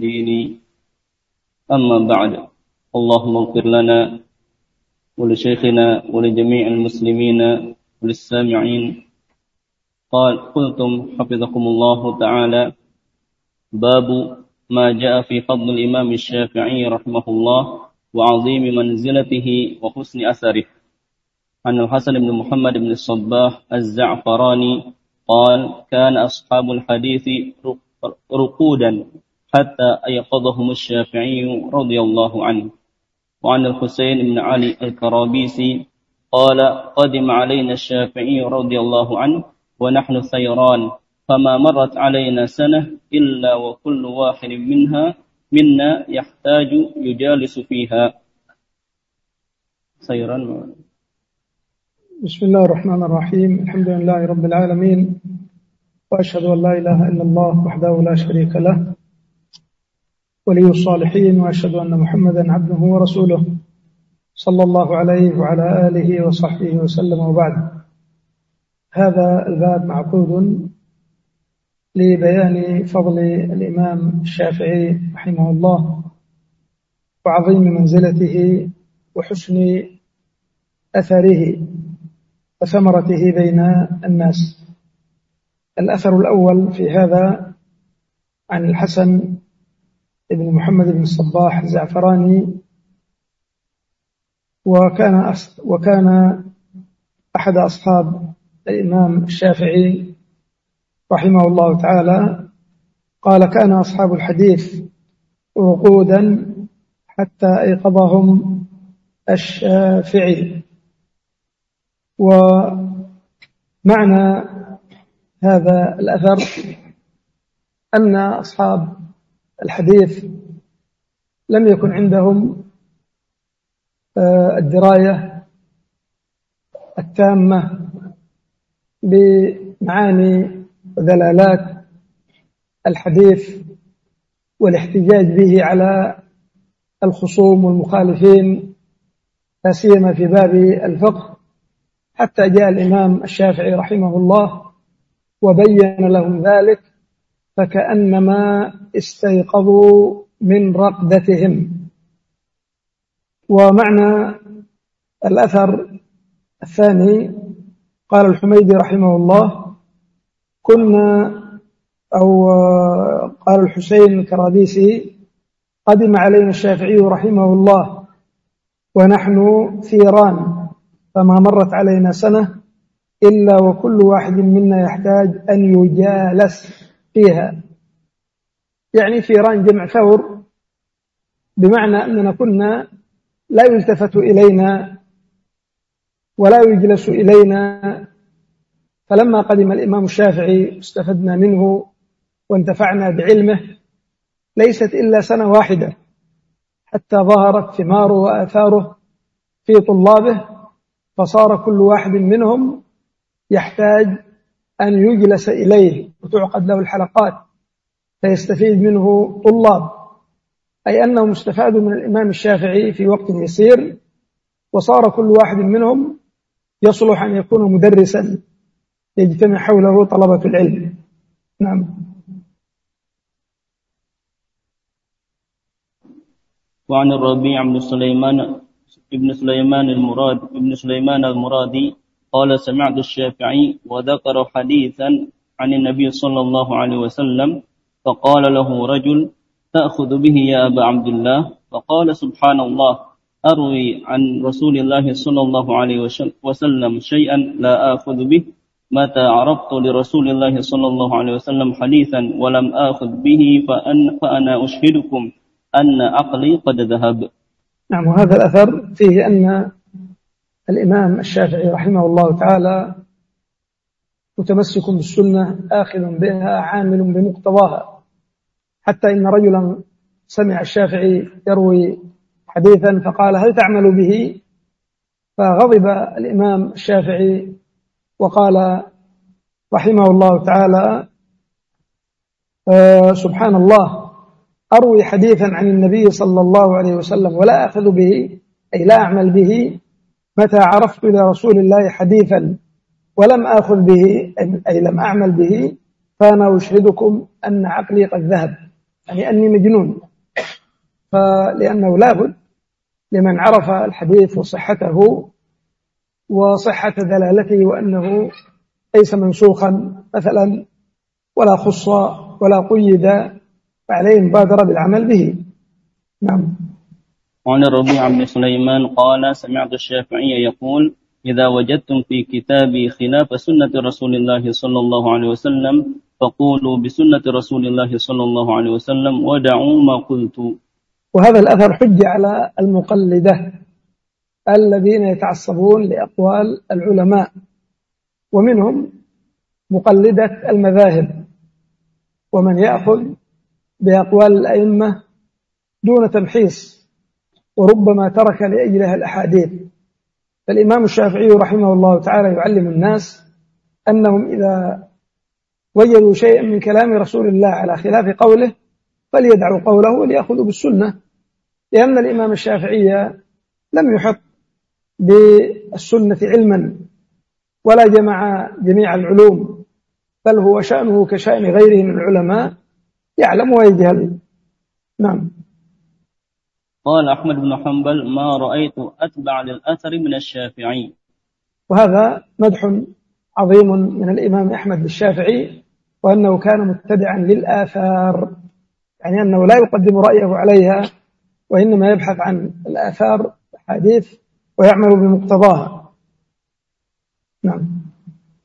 الدين أما بعد. اللهم اغفر لنا ولشيخنا ولجميع المسلمين وللسامعين. قال قلتم حفظكم الله تعالى. باب ما جاء في فضل الإمام الشافعي رحمه الله وعظيم منزلته وحسن أثره. عن الحسن بن محمد بن الصباح الزعفراني قال كان أصحاب الحديث رقودا. حتى أيقظهم الشافعي رضي الله عنه. وعن الحسين بن علي الكرابيسي قال قدم علينا الشافعي رضي الله عنه ونحن سيران فما مرت علينا سنة إلا وكل واحد منها منا يحتاج يجالس فيها. سيران. بسم الله الرحمن الرحيم. الحمد لله رب العالمين وأشهد أن لا إله إلا الله وحده لا شريك له ولي الصالحين وأشهد أن محمدا عبده ورسوله صلى الله عليه وعلى آله وصحبه وسلم وبعد. هذا الباب معقود لبيان فضل الإمام الشافعي رحمه الله وعظيم منزلته وحسن أثره وثمرته بين الناس. الأثر الأول في هذا عن الحسن بن محمد بن الصباح الزعفراني وكان وكان أحد أصحاب الإمام الشافعي رحمه الله تعالى قال كان أصحاب الحديث وقودا حتى أيقظهم الشافعي. ومعنى هذا الأثر أن أصحاب الحديث لم يكن عندهم آه، الدراية التامة بمعاني ودلالات الحديث والاحتجاج به على الخصوم والمخالفين لا سيما في باب الفقه. حتى جاء الإمام الشافعي رحمه الله وبين لهم ذلك. فكأنما استيقظوا من رقدتهم ومعنى الأثر الثاني قال الحميدي رحمه الله كنا أو قال الحسين الكراديسي قدم علينا الشافعي رحمه الله ونحن ثيران فما مرت علينا سنة إلا وكل واحد منا يحتاج أن يجالس. فيها. يعني ثيران جمع ثور بمعنى أننا كنا لا يلتفت إلينا ولا يجلس إلينا. فلما قدم الإمام الشافعي استفدنا منه وانتفعنا بعلمه ليست إلا سنة واحدة حتى ظهرت ثماره وآثاره في طلابه فصار كل واحد منهم يحتاج أن يجلس إليه وتعقد له الحلقات فيستفيد منه طلاب. أي أنهم استفادوا من الإمام الشافعي في وقت يسير وصار كل واحد منهم يصلح أن يكون مدرسا يجتمع حوله طلبة العلم. نعم. وعن الربيع بن سليمان ابن سليمان المراد ابن سليمان المرادي قال سمعت الشافعي وذكر حديثا عن النبي صلى الله عليه وسلم فقال له رجل تأخذ به يا أبا عبد الله؟ فقال سبحان الله أروي عن رسول الله صلى الله عليه وسلم شيئا لا آخذ به. متى عرفت لرسول الله صلى الله عليه وسلم حديثا ولم آخذ به فأن فأنا أشهدكم أن عقلي قد ذهب. نعم وهذا الأثر فيه أن الإمام الشافعي رحمه الله تعالى متمسك بالسنة آخذ بها عامل بمقتضاها. حتى إن رجلا سمع الشافعي يروي حديثا فقال هل تعمل به؟ فغضب الإمام الشافعي وقال رحمه الله تعالى آه، سبحان الله أروي حديثا عن النبي صلى الله عليه وسلم ولا أخذ به أي لا أعمل به. متى عرفت إلى رسول الله حديثا ولم آخذ به أي لم أعمل به فأنا أشهدكم أن عقلي قد ذهب يعني أني مجنون. فلأنه لابد لمن عرف الحديث وصحته وصحة دلالته وأنه ليس منسوخا مثلا ولا خص ولا قيد فعليه مبادرة بالعمل به. نعم. وعن الربيع بن سليمان قال سمعت الشافعي يقول إذا وجدتم في كتابي خلاف سنة رسول الله صلى الله عليه وسلم فقولوا بسنة رسول الله صلى الله عليه وسلم ودعوا ما قلت. وهذا الأثر حج على المقلدة الذين يتعصبون لأقوال العلماء ومنهم مقلدة المذاهب ومن يأخذ بأقوال الأئمة دون تمحيص. وربما ترك لأجلها الأحاديث. فالإمام الشافعي رحمه الله تعالى يعلم الناس أنهم إذا وجدوا شيئا من كلام رسول الله على خلاف قوله فليدعوا قوله وليأخذوا بالسنة. لأن الإمام الشافعي لم يحط بالسنة علما ولا جمع جميع العلوم بل هو شأنه كشأن غيره من العلماء يعلم ويجهل. نعم. قال أحمد بن حنبل ما رأيت أتبع للأثر من الشافعي. وهذا مدح عظيم من الإمام أحمد الشافعي وأنه كان متبعا للآثار يعني أنه لا يقدم رأيه عليها وإنما يبحث عن الآثار الحديث ويعمل بمقتضاها. نعم.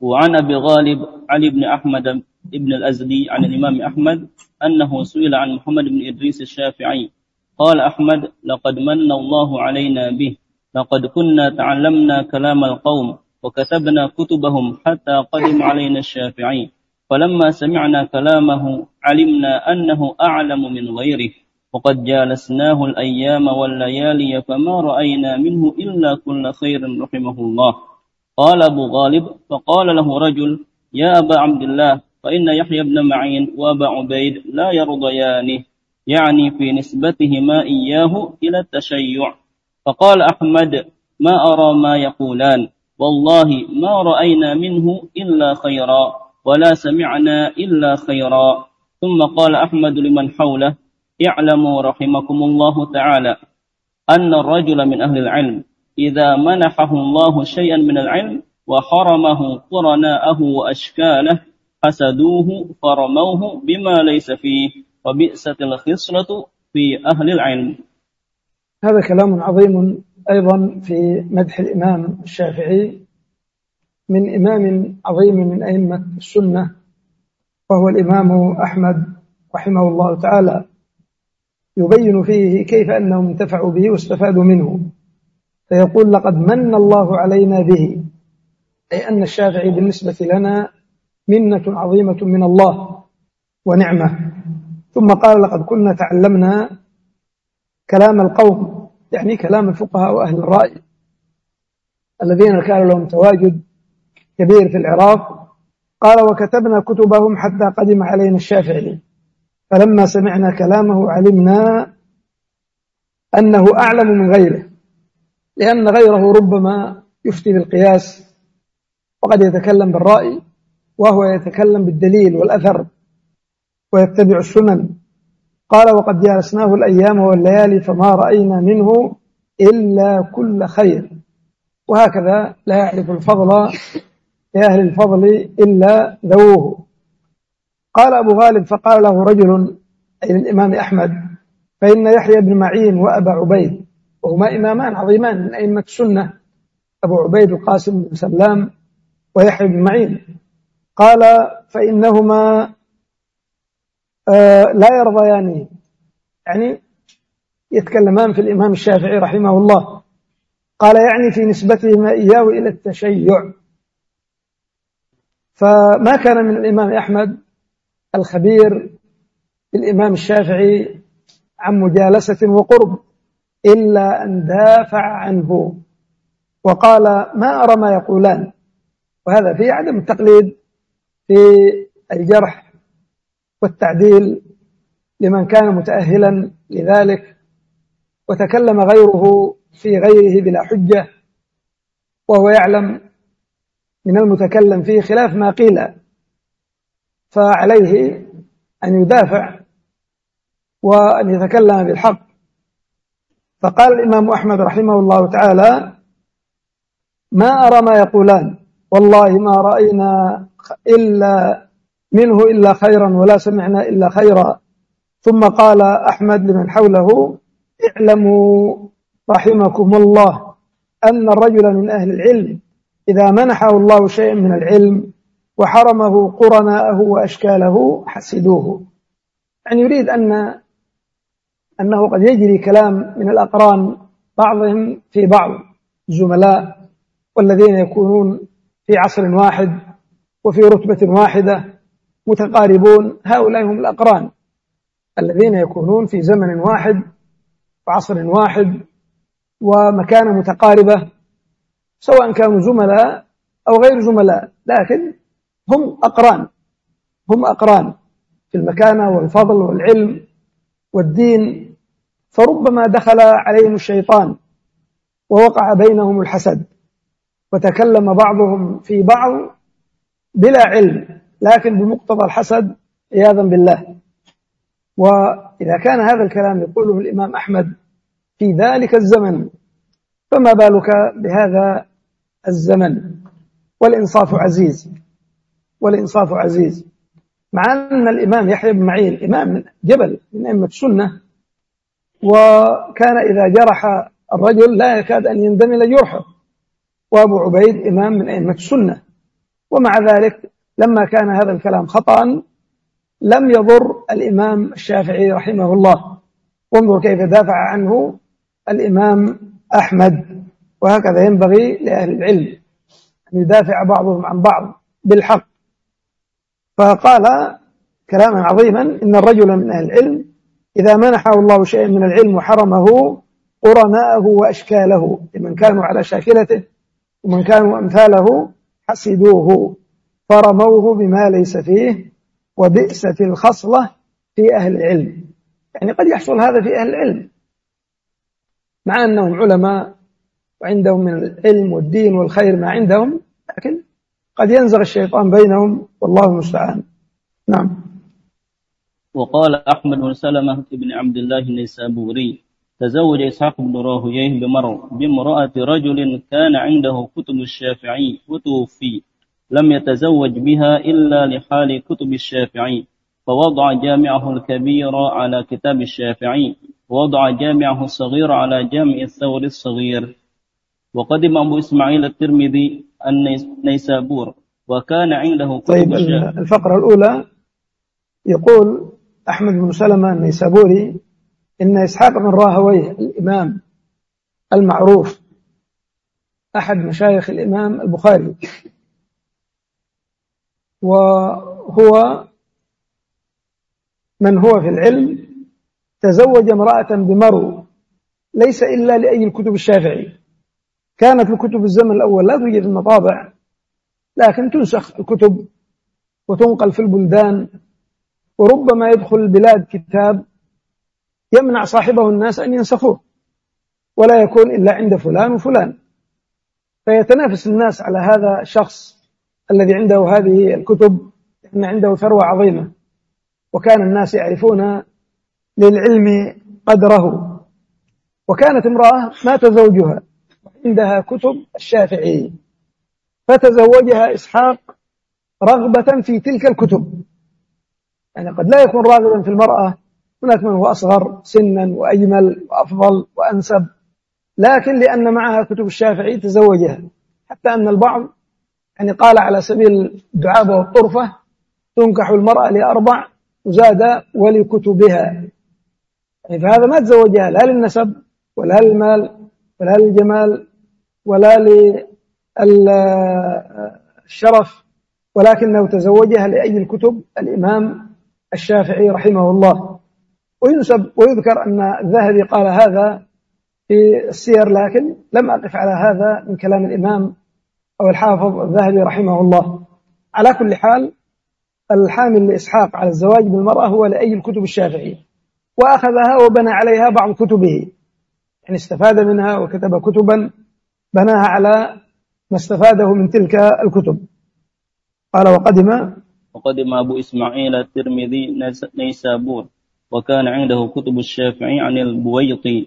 وعن أبي غالب علي بن أحمد ابن الأزدي عن الإمام أحمد أنه سئل عن محمد بن إدريس الشافعي قال أحمد لقد من الله علينا به لقد كنا تعلمنا كلام القوم وكتبنا كتبهم حتى قدم علينا الشافعي فلما سمعنا كلامه علمنا أنه أعلم من غيره وقد جالسناه الأيام والليالي فما رأينا منه إلا كل خير رحمه الله. قال أبو غالب فقال له رجل يا أبا عبد الله فإن يحيى بن معين وأبا عبيد لا يرضيانه. يعني في نسبتهما إياه إلى التشيع. فقال أحمد ما أرى ما يقولان والله ما رأينا منه إلا خيرا ولا سمعنا إلا خيرا. ثم قال أحمد لمن حوله اعلموا رحمكم الله تعالى أن الرجل من أهل العلم إذا منحه الله شيئا من العلم وحرمه قرناءه وأشكاله حسدوه فرموه بما ليس فيه. وبئست الخصلة في أهل العلم. هذا كلام عظيم أيضا في مدح الإمام الشافعي من إمام عظيم من أئمة السنة وهو الإمام أحمد رحمه الله تعالى. يبين فيه كيف أنهم انتفعوا به واستفادوا منه. فيقول لقد من الله علينا به. أي أن الشافعي بالنسبة لنا منة عظيمة من الله ونعمة. ثم قال لقد كنا تعلمنا كلام القوم يعني كلام الفقهاء وأهل الرأي الذين كان لهم تواجد كبير في العراق. قال وكتبنا كتبهم حتى قدم علينا الشافعي. فلما سمعنا كلامه علمنا أنه أعلم من غيره لأن غيره ربما يفتي بالقياس وقد يتكلم بالرأي وهو يتكلم بالدليل والأثر ويتبع السنن. قال وقد جالسناه الأيام والليالي فما رأينا منه إلا كل خير. وهكذا لا يعرف الفضل لأهل الفضل إلا ذووه. قال أبو غالب فقال له رجل أي الإمام أحمد فإن يحيى بن معين وأبا عبيد وهما إمامان عظيمان من أئمة السنة أبو عبيد القاسم بن سلام ويحيى بن معين. قال فإنهما لا يرضيان يعني يتكلمان في الإمام الشافعي رحمه الله. قال يعني في نسبتهما إياه إلى التشيع. فما كان من الإمام أحمد الخبير بالإمام الشافعي عن مجالسة وقرب إلا أن دافع عنه. وقال ما أرى ما يقولان. وهذا فيه عدم التقليد في الجرح والتعديل لمن كان متأهلا لذلك وتكلم غيره في غيره بلا حجة وهو يعلم من المتكلم فيه خلاف ما قيل فعليه أن يدافع وأن يتكلم بالحق. فقال الإمام أحمد رحمه الله تعالى ما أرى ما يقولان والله ما رأينا إلا منه إلا خيرا ولا سمعنا إلا خيرا. ثم قال أحمد لمن حوله اعلموا رحمكم الله أن الرجل من أهل العلم إذا منحه الله شيئا من العلم وحرمه قرناءه وأشكاله حسدوه. يعني يريد أن أنه قد يجري كلام من الأقران بعضهم في بعض الزملاء والذين يكونون في عصر واحد وفي رتبة واحدة. متقاربون. هؤلاء هم الأقران الذين يكونون في زمن واحد وعصر واحد ومكانة متقاربة سواء كانوا زملاء أو غير زملاء لكن هم أقران هم أقران في المكانة والفضل والعلم والدين. فربما دخل عليهم الشيطان ووقع بينهم الحسد وتكلم بعضهم في بعض بلا علم. لكن بمقتضى الحسد عياذا بالله. وإذا كان هذا الكلام يقوله الإمام أحمد في ذلك الزمن فما بالك بهذا الزمن؟ والإنصاف عزيز والإنصاف عزيز. مع أن الإمام يحيى بن معين إمام جبل من أئمة السنة وكان إذا جرح الرجل لا يكاد أن يندمل جرحه وأبو عبيد إمام من أئمة السنة. ومع ذلك لما كان هذا الكلام خطأ لم يضر الإمام الشافعي رحمه الله. وانظر كيف دافع عنه الإمام أحمد. وهكذا ينبغي لأهل العلم أن يدافع بعضهم عن بعض بالحق. فقال كلاما عظيما إن الرجل من أهل العلم إذا منحه الله شيئا من العلم وحرمه قرناءه وأشكاله لمن كانوا على شاكلته ومن كانوا أمثاله حسدوه. فرموه بما ليس فيه وبئست الخصلة في أهل العلم. يعني قد يحصل هذا في أهل العلم. مع أنهم علماء وعندهم من العلم والدين والخير ما عندهم لكن قد ينزغ الشيطان بينهم والله المستعان. نعم. وقال أحمد بن سلمة بن عبد الله النيسابوري تزوج إسحاق بن راهويه بمر بامرأة رجل كان عنده كتب الشافعي وتوفي لم يتزوج بها إلا لحال كتب الشافعي فوضع جامعه الكبير على كتاب الشافعي ووضع جامعه الصغير على جامع الثور الصغير. وقدم أبو إسماعيل الترمذي النيسابور وكان عنده كتب طيب الفقرة الأولى يقول أحمد بن سلمة النيسابوري إن إسحاق بن راهويه الإمام المعروف أحد مشايخ الإمام البخاري. وهو من هو في العلم تزوج امرأة بمرو ليس إلا لأي الكتب الشافعي. كانت الكتب الزمن الأول لا توجد المطابع لكن تنسخ الكتب وتنقل في البلدان وربما يدخل البلاد كتاب يمنع صاحبه الناس أن ينسخوه. ولا يكون إلا عند فلان وفلان. فيتنافس الناس على هذا الشخص الذي عنده هذه الكتب لأن عنده ثروة عظيمة. وكان الناس يعرفون للعلم قدره. وكانت امرأة مات زوجها عندها كتب الشافعي. فتزوجها إسحاق رغبة في تلك الكتب. يعني قد لا يكون راغبا في المرأة هناك من هو أصغر سنا وأجمل وأفضل وأنسب. لكن لأن معها كتب الشافعي تزوجها. حتى أن البعض يعني قال على سبيل الدعابة والطرفة تنكح المرأة لأربع وزاد ولكتبها. يعني فهذا ما تزوجها لا للنسب ولا للمال ولا للجمال ولا للشرف ولكنه تزوجها لأجل الكتب الإمام الشافعي رحمه الله. وينسب ويذكر أن الذهبي قال هذا في السير لكن لم أقف على هذا من كلام الإمام أو الحافظ الذهبي رحمه الله. على كل حال الحامل لإسحاق على الزواج بالمرأة هو لأي الكتب الشافعية. وأخذها وبنى عليها بعض كتبه. يعني استفاد منها وكتب كتبا بناها على ما استفاده من تلك الكتب. قال وقدم وقدم أبو إسماعيل الترمذي نيسابور وكان عنده كتب الشافعي عن البويطي.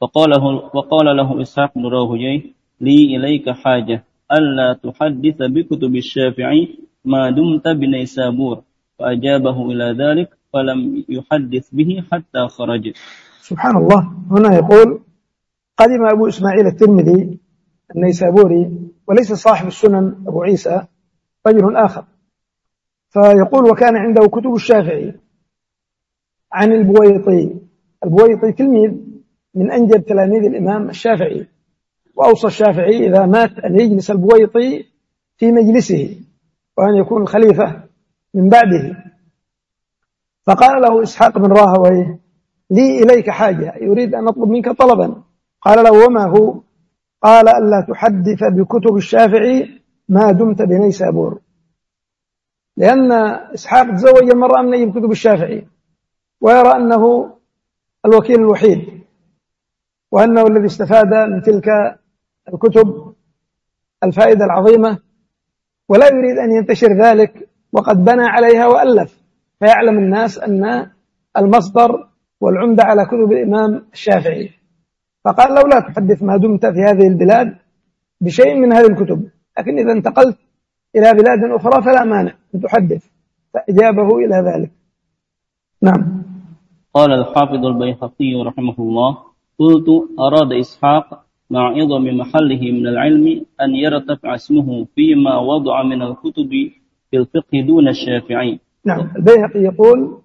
فقال له, فقال له إسحاق بن راهجي لي إليك حاجة. ألا تحدث بكتب الشافعي ما دمت بنيسابور. فأجابه إلى ذلك فلم يحدث به حتى خرج. سبحان الله. هنا يقول قدم أبو إسماعيل الترمذي النيسابوري وليس صاحب السنن أبو عيسى رجل آخر. فيقول وكان عنده كتب الشافعي عن البويطي. البويطي تلميذ من أنجب تلاميذ الإمام الشافعي. وأوصى الشافعي إذا مات أن يجلس البويطي في مجلسه وأن يكون الخليفة من بعده. فقال له إسحاق بن راهويه لي إليك حاجة يريد أن أطلب منك طلبا. قال له وما هو؟ قال ألا تحدث بكتب الشافعي ما دمت بنيسابور لأن إسحاق تزوج المرأة من أي كتب الشافعي ويرى أنه الوكيل الوحيد وأنه الذي استفاد من تلك الكتب الفائدة العظيمة ولا يريد أن ينتشر ذلك وقد بنى عليها وألف فيعلم الناس أن المصدر والعمدة على كتب الإمام الشافعي. فقال لو لا تحدث ما دمت في هذه البلاد بشيء من هذه الكتب لكن إذا انتقلت إلى بلاد أخرى فلا مانع أن تحدث فأجابه إلى ذلك. نعم. قال الحافظ البيهقي رحمه الله قلت أراد إسحاق مع عظم محله من العلم أن يرتفع اسمه فيما وضع من الكتب في الفقه دون الشافعي نعم البيهقي يقول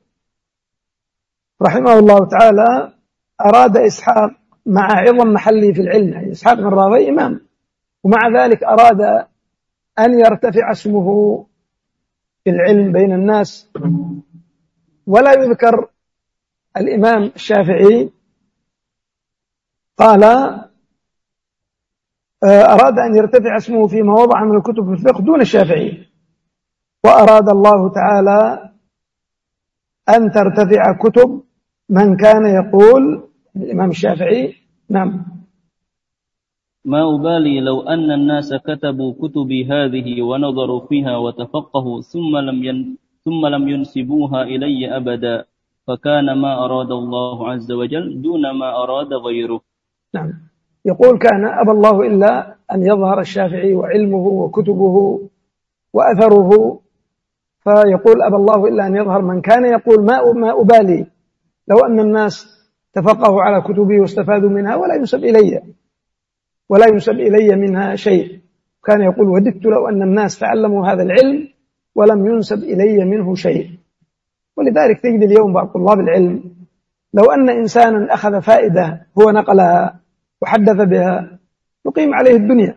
رحمه الله تعالى أراد إسحاق مع عظم محله في العلم يعني إسحاق بن راوي إمام ومع ذلك أراد أن يرتفع اسمه في العلم بين الناس. ولا يذكر الإمام الشافعي قال أراد أن يرتفع اسمه فيما وضع من الكتب في الفقه دون الشافعي. وأراد الله تعالى أن ترتفع كتب من كان يقول الإمام الشافعي. نعم. ما أبالي لو أن الناس كتبوا كتبي هذه ونظروا فيها وتفقهوا ثم لم ين ثم لم ينسبوها إلي أبدا فكان ما أراد الله عز وجل دون ما أراد غيره. نعم. يقول كان أبى الله إلا أن يظهر الشافعي وعلمه وكتبه وأثره فيقول أبى الله إلا أن يظهر من كان يقول ما ما أبالي. لو أن الناس تفقهوا على كتبي واستفادوا منها ولا ينسب إلي ولا ينسب إلي منها شيء. كان يقول وددت لو أن الناس تعلموا هذا العلم ولم ينسب إلي منه شيء. ولذلك تجد اليوم بعض طلاب العلم لو أن إنسانا أخذ فائدة هو نقلها وحدث بها يقيم عليه الدنيا.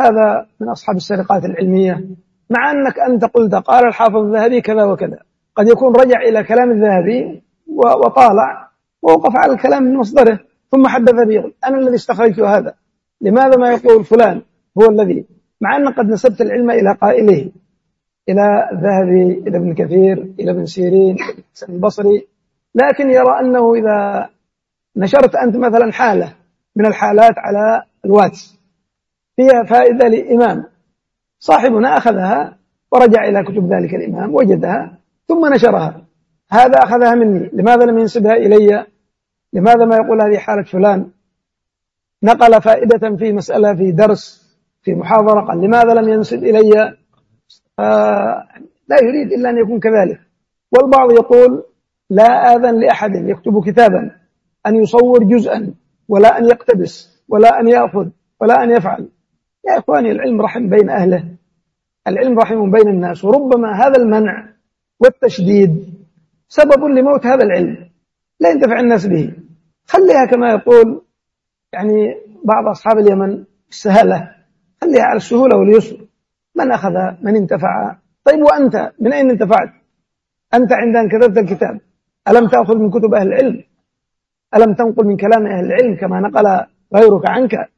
هذا من أصحاب السرقات العلمية. مع أنك أنت قلت قال الحافظ الذهبي كذا وكذا. قد يكون رجع إلى كلام الذهبي وطالع ووقف على الكلام من مصدره. ثم حدث به أنا الذي استخرجت هذا. لماذا ما يقول فلان؟ هو الذي. مع أن قد نسبت العلم إلى قائله. إلى الذهبي إلى ابن كثير إلى ابن سيرين البصري. لكن يرى أنه إذا نشرت أنت مثلا حالة من الحالات على الواتس. فيها فائدة لإمام. صاحبنا أخذها ورجع إلى كتب ذلك الإمام وجدها ثم نشرها. هذا أخذها مني. لماذا لم ينسبها إلي؟ لماذا ما يقول هذه حالة فلان؟ نقل فائدة في مسألة في درس في محاضرة قال لماذا لم ينسب إلي؟ آه لا يريد إلا أن يكون كذلك. والبعض يقول لا آذن لأحد يكتب كتابا أن يصور جزءا. ولا أن يقتبس ولا أن يأخذ ولا أن يفعل. يا إخواني العلم رحم بين أهله. العلم رحم بين الناس وربما هذا المنع والتشديد سبب لموت هذا العلم. لا ينتفع الناس به. خليها كما يقول يعني بعض أصحاب اليمن السهلة خليها على السهولة واليسر. من أخذ؟ من انتفع. طيب وأنت؟ من أين انتفعت؟ أنت عند أن كتبت الكتاب. ألم تأخذ من كتب أهل العلم؟ ألم تنقل من كلام أهل العلم كما نقل غيرك عنك؟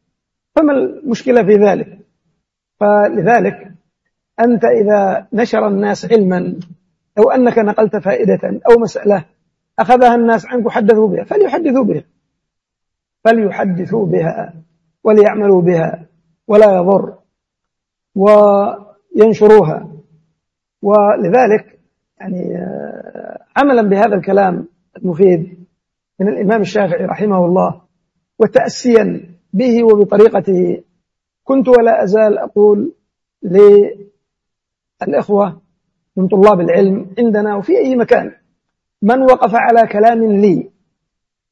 فما المشكلة في ذلك؟ فلذلك أنت إذا نشر الناس علما أو أنك نقلت فائدة أو مسألة أخذها الناس عنك وحدثوا بها فليحدثوا بها. فليحدثوا بها وليعملوا بها ولا يضر وينشروها. ولذلك يعني آه، عملا بهذا الكلام المفيد من الإمام الشافعي رحمه الله وتأسيا به وبطريقته. كنت ولا أزال أقول للإخوة من طلاب العلم عندنا وفي أي مكان من وقف على كلام لي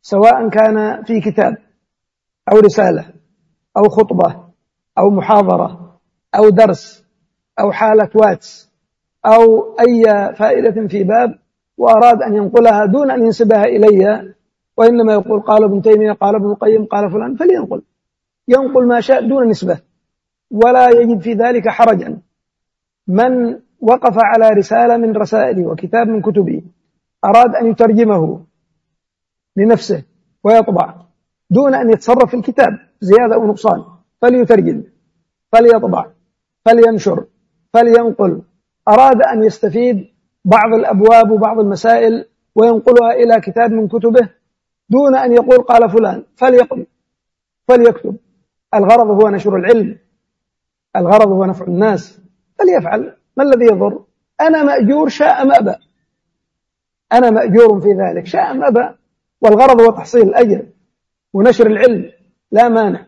سواء كان في كتاب أو رسالة أو خطبة أو محاضرة أو درس أو حالة واتس أو أي فائدة في باب وأراد أن ينقلها دون أن ينسبها إلي وإنما يقول قال ابن تيمية قال ابن القيم قال فلان فلينقل. ينقل ما شاء دون نسبة ولا يجد في ذلك حرجا. من وقف على رسالة من رسائلي وكتاب من كتبي أراد أن يترجمه لنفسه ويطبع دون أن يتصرف في الكتاب زيادة أو نقصان فليترجم فليطبع فلينشر فلينقل. أراد أن يستفيد بعض الأبواب وبعض المسائل وينقلها إلى كتاب من كتبه دون أن يقول قال فلان فليقل فليكتب. الغرض هو نشر العلم. الغرض هو نفع الناس. فليفعل. ما الذي يضر؟ أنا مأجور شاء أم أبى. أنا مأجور في ذلك. شاء أم أبى. والغرض هو تحصيل الأجر ونشر العلم. لا مانع.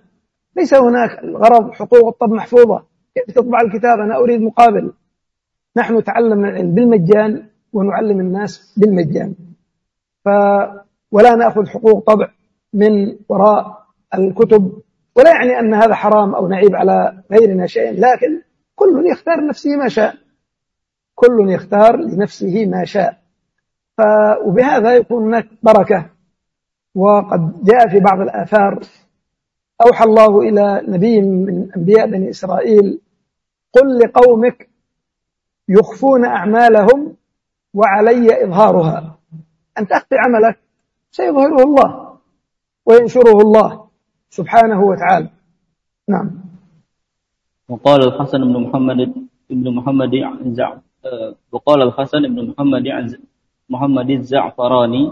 ليس هناك الغرض حقوق الطب محفوظة. تطبع الكتاب؟ أنا أريد مقابل. نحن تعلمنا العلم بالمجان ونعلم الناس بالمجان. ف ولا نأخذ حقوق طبع من وراء الكتب. ولا يعني أن هذا حرام أو نعيب على غيرنا شيء لكن كل يختار لنفسه ما شاء. كل يختار لنفسه ما شاء. ف... وبهذا يكون هناك بركة. وقد جاء في بعض الآثار. أوحى الله إلى نبي من أنبياء بني إسرائيل. قل لقومك يخفون أعمالهم وعلي إظهارها. أنت أخفي عملك سيظهره الله وينشره الله سبحانه وتعالى. نعم. وقال الحسن بن محمد بن محمد وقال الحسن بن محمد محمد الزعفراني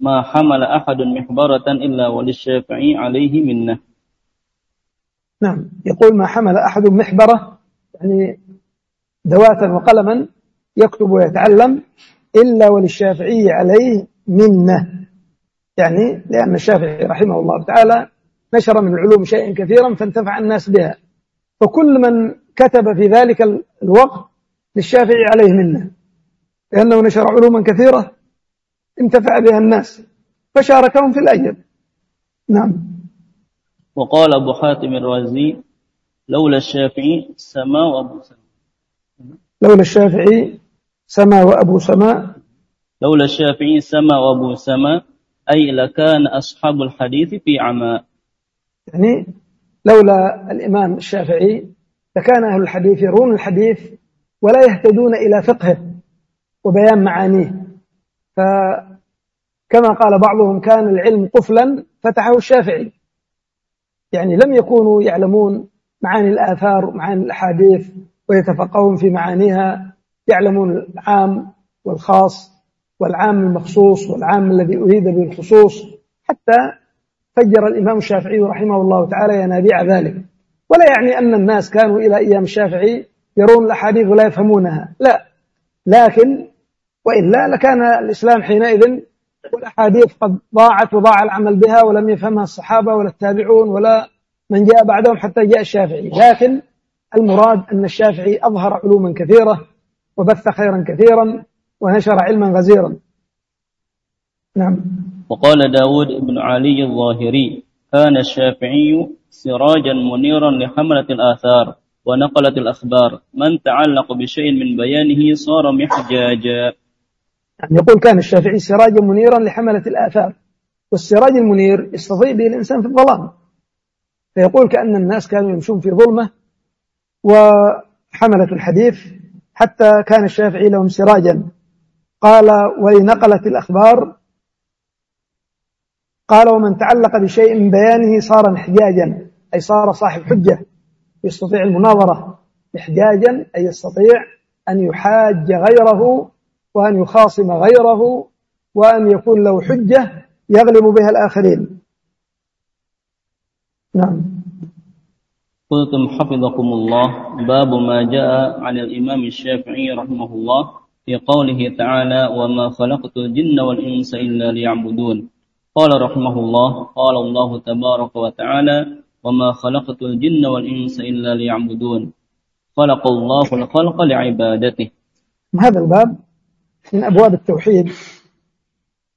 ما حمل أحد محبرة إلا وللشافعي عليه منة. نعم. يقول ما حمل أحد محبرة يعني دواتا وقلما يكتب ويتعلم إلا وللشافعي عليه منة. يعني لأن الشافعي رحمه الله تعالى نشر من العلوم شيئا كثيرا فانتفع الناس بها. فكل من كتب في ذلك الوقت للشافعي عليه منة. لأنه نشر علوما كثيرة انتفع بها الناس. فشاركهم في الأجر نعم. وقال أبو حاتم الرازي لولا الشافعي سما وأبو سما. لولا الشافعي سما وأبو سما. لولا الشافعي سما وأبو سما. أي لكان أصحاب الحديث في عماء. يعني لولا الإمام الشافعي لكان أهل الحديث يرون الحديث ولا يهتدون إلى فقهه وبيان معانيه. فكما قال بعضهم كان العلم قفلا فتحه الشافعي. يعني لم يكونوا يعلمون معاني الآثار ومعاني الأحاديث ويتفقهون في معانيها يعلمون العام والخاص. والعام المخصوص والعام الذي أريد به الخصوص حتى فجر الإمام الشافعي رحمه الله تعالى ينابيع ذلك. ولا يعني أن الناس كانوا إلى أيام الشافعي يرون الأحاديث ولا يفهمونها. لا. لكن وإلا لكان الإسلام حينئذ والأحاديث قد ضاعت وضاع العمل بها ولم يفهمها الصحابة ولا التابعون ولا من جاء بعدهم حتى جاء الشافعي. لكن المراد أن الشافعي أظهر علوما كثيرة وبث خيرا كثيرا ونشر علما غزيرا. نعم. وقال داود بن علي الظاهري كان الشافعي سراجا منيرا لحملة الآثار ونقلة الأخبار. من تعلق بشيء من بيانه صار محجاجا. يعني يقول كان الشافعي سراجا منيرا لحملة الآثار. والسراج المنير يستضيء به الإنسان في الظلام. فيقول كأن الناس كانوا يمشون في ظلمة وحملة الحديث حتى كان الشافعي لهم سراجا. قال ولنقلة الأخبار. قال ومن تعلق بشيء من بيانه صار محجاجا أي صار صاحب حجة يستطيع المناظرة. محجاجا أي يستطيع أن يحاج غيره وأن يخاصم غيره وأن يكون له حجة يغلب بها الآخرين. نعم. قلتم حفظكم الله. باب ما جاء عن الإمام الشافعي رحمه الله. في قوله تعالى وما خلقت الجن والإنس إلا ليعبدون قال رحمه الله قال الله تبارك وتعالى وما خلقت الجن والإنس إلا ليعبدون خلق الله الخلق لعبادته هذا الباب من أبواب التوحيد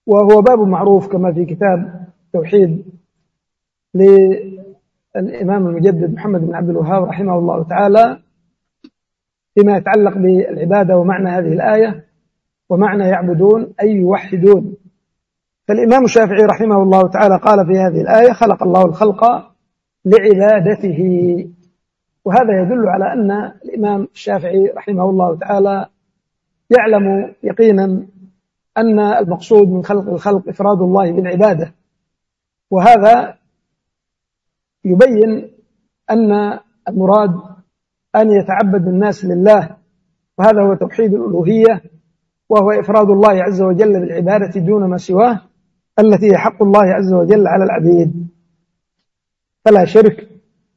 وهو باب معروف كما في كتاب التوحيد للإمام المجدد محمد بن عبد الوهاب رحمه الله تعالى. فيما يتعلق بالعبادة ومعنى هذه الآية ومعنى يعبدون أي يوحدون. فالإمام الشافعي رحمه الله تعالى قال في هذه الآية خلق الله الخلق لعبادته وهذا يدل على أن الإمام الشافعي رحمه الله تعالى يعلم يقينا أن المقصود من خلق الخلق إفراد الله بالعبادة. وهذا يبين أن المراد أن يتعبد الناس لله وهذا هو توحيد الألوهية وهو إفراد الله عز وجل بالعبادة دون ما سواه التي حق الله عز وجل على العبيد. فلا شرك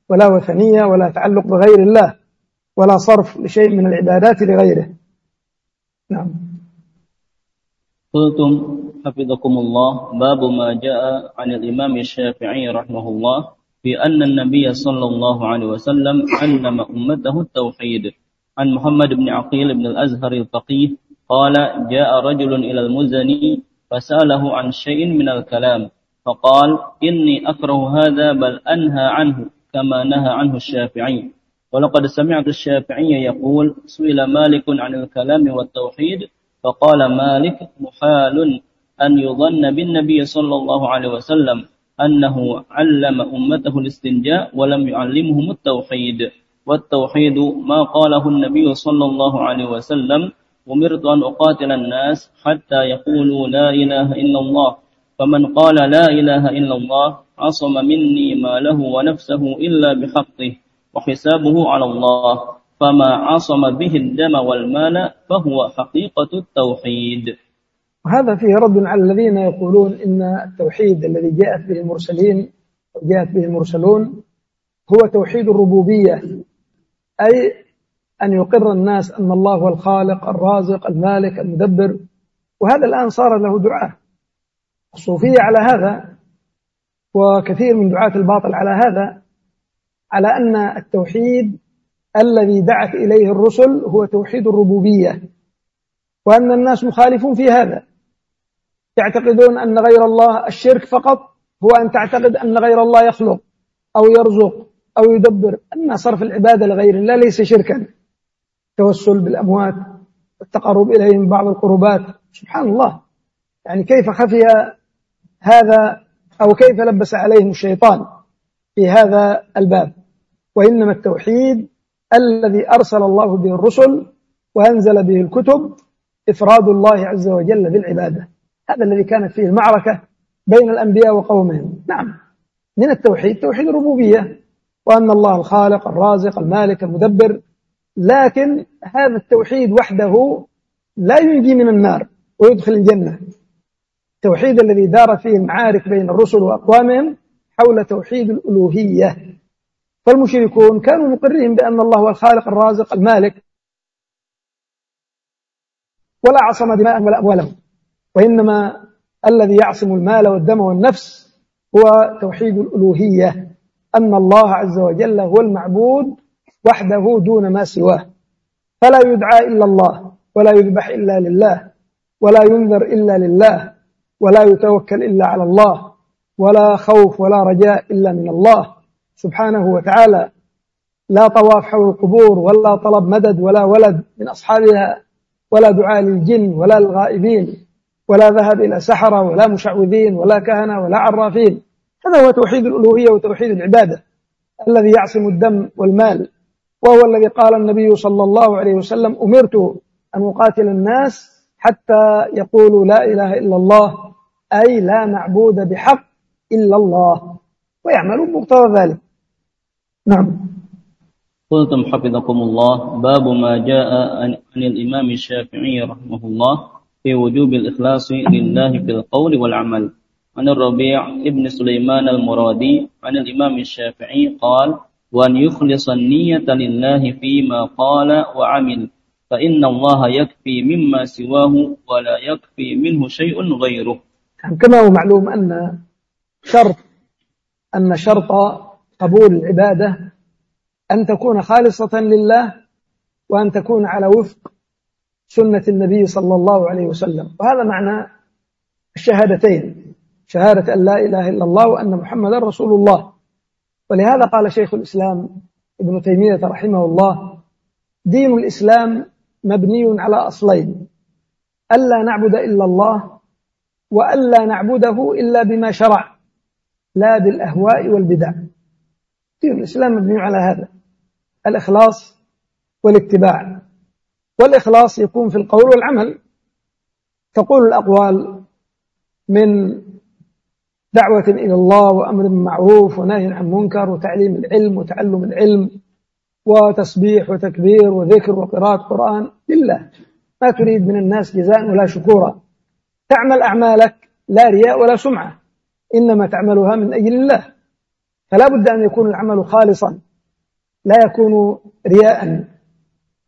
ولا وثنية ولا تعلق بغير الله ولا صرف لشيء من العبادات لغيره. نعم. قلتم حفظكم الله باب ما جاء عن الإمام الشافعي رحمه الله. في أن النبي صلى الله عليه وسلم علم أمته التوحيد. عن محمد بن عقيل بن الأزهر الفقيه قال جاء رجل إلى المزني فسأله عن شيء من الكلام فقال إني أكره هذا بل أنهى عنه كما نهى عنه الشافعي. ولقد سمعت الشافعي يقول سئل مالك عن الكلام والتوحيد فقال مالك محال أن يظن بالنبي صلى الله عليه وسلم. أنه علم أمته الاستنجاء ولم يعلمهم التوحيد. والتوحيد ما قاله النبي صلى الله عليه وسلم أمرت أن أقاتل الناس حتى يقولوا لا إله إلا الله. فمن قال لا إله إلا الله عصم مني ما له ونفسه إلا بحقه وحسابه على الله. فما عصم به الدم والمال فهو حقيقة التوحيد. وهذا فيه رد على الذين يقولون إن التوحيد الذي جاءت به المرسلين جاءت به المرسلون هو توحيد الربوبية أي أن يقر الناس أن الله هو الخالق الرازق المالك المدبر وهذا الآن صار له دعاء. الصوفية على هذا وكثير من دعاة الباطل على هذا على أن التوحيد الذي دعت إليه الرسل هو توحيد الربوبية وأن الناس مخالفون في هذا. يعتقدون أن غير الله الشرك فقط هو أن تعتقد أن غير الله يخلق أو يرزق أو يدبر. أن صرف العبادة لغير الله ليس شركا. التوسل بالأموات التقرب إليهم بعض القربات. سبحان الله. يعني كيف خفي هذا أو كيف لبس عليهم الشيطان في هذا الباب؟ وإنما التوحيد الذي أرسل الله به الرسل وأنزل به الكتب إفراد الله عز وجل بالعبادة. هذا الذي كانت فيه المعركة بين الأنبياء وقومهم. نعم. من التوحيد توحيد الربوبية وأن الله الخالق الرازق المالك المدبر. لكن هذا التوحيد وحده لا ينجي من النار ويدخل الجنة. التوحيد الذي دارت فيه المعارك بين الرسل وأقوامهم حول توحيد الألوهية. فالمشركون كانوا مقرين بأن الله هو الخالق الرازق المالك. ولا عصم دماءهم ولا أموالهم. وإنما الذي يعصم المال والدم والنفس هو توحيد الألوهية أن الله عز وجل هو المعبود وحده دون ما سواه. فلا يدعى إلا الله ولا يذبح إلا لله ولا ينذر إلا لله ولا يتوكل إلا على الله ولا خوف ولا رجاء إلا من الله سبحانه وتعالى. لا طواف حول القبور ولا طلب مدد ولا ولد من أصحابها ولا دعاء للجن ولا للغائبين. ولا ذهب إلى سحرة ولا مشعوذين ولا كهنة ولا عرافين. هذا هو توحيد الألوهية وتوحيد العبادة الذي يعصم الدم والمال وهو الذي قال النبي صلى الله عليه وسلم أمرت أن أقاتل الناس حتى يقولوا لا إله إلا الله أي لا معبود بحق إلا الله. ويعملوا بمقتضى ذلك. نعم. قلتم حفظكم الله. باب ما جاء عن الإمام الشافعي رحمه الله. في وجوب الإخلاص لله في القول والعمل. عن الربيع ابن سليمان المرادي عن الإمام الشافعي قال وأن يخلص النية لله فيما قال وعمل فإن الله يكفي مما سواه ولا يكفي منه شيء غيره. كما هو معلوم أن شرط أن شرط قبول العبادة أن تكون خالصة لله وأن تكون على وفق سنة النبي صلى الله عليه وسلم. وهذا معنى الشهادتين. شهادة أن لا إله إلا الله وأن محمدا رسول الله. ولهذا قال شيخ الإسلام ابن تيمية رحمه الله دين الإسلام مبني على أصلين ألا نعبد إلا الله وألا نعبده إلا بما شرع لا بالأهواء والبدع. دين الإسلام مبني على هذا الإخلاص والاتباع. والإخلاص يكون في القول والعمل. تقول الأقوال من دعوة إلى الله وأمر بالمعروف ونهي عن منكر وتعليم العلم وتعلم العلم وتسبيح وتكبير وذكر وقراءة قرآن لله. ما تريد من الناس جزاء ولا شكورا. تعمل أعمالك لا رياء ولا سمعة إنما تعملها من أجل الله. فلا بد أن يكون العمل خالصا لا يكون رياء.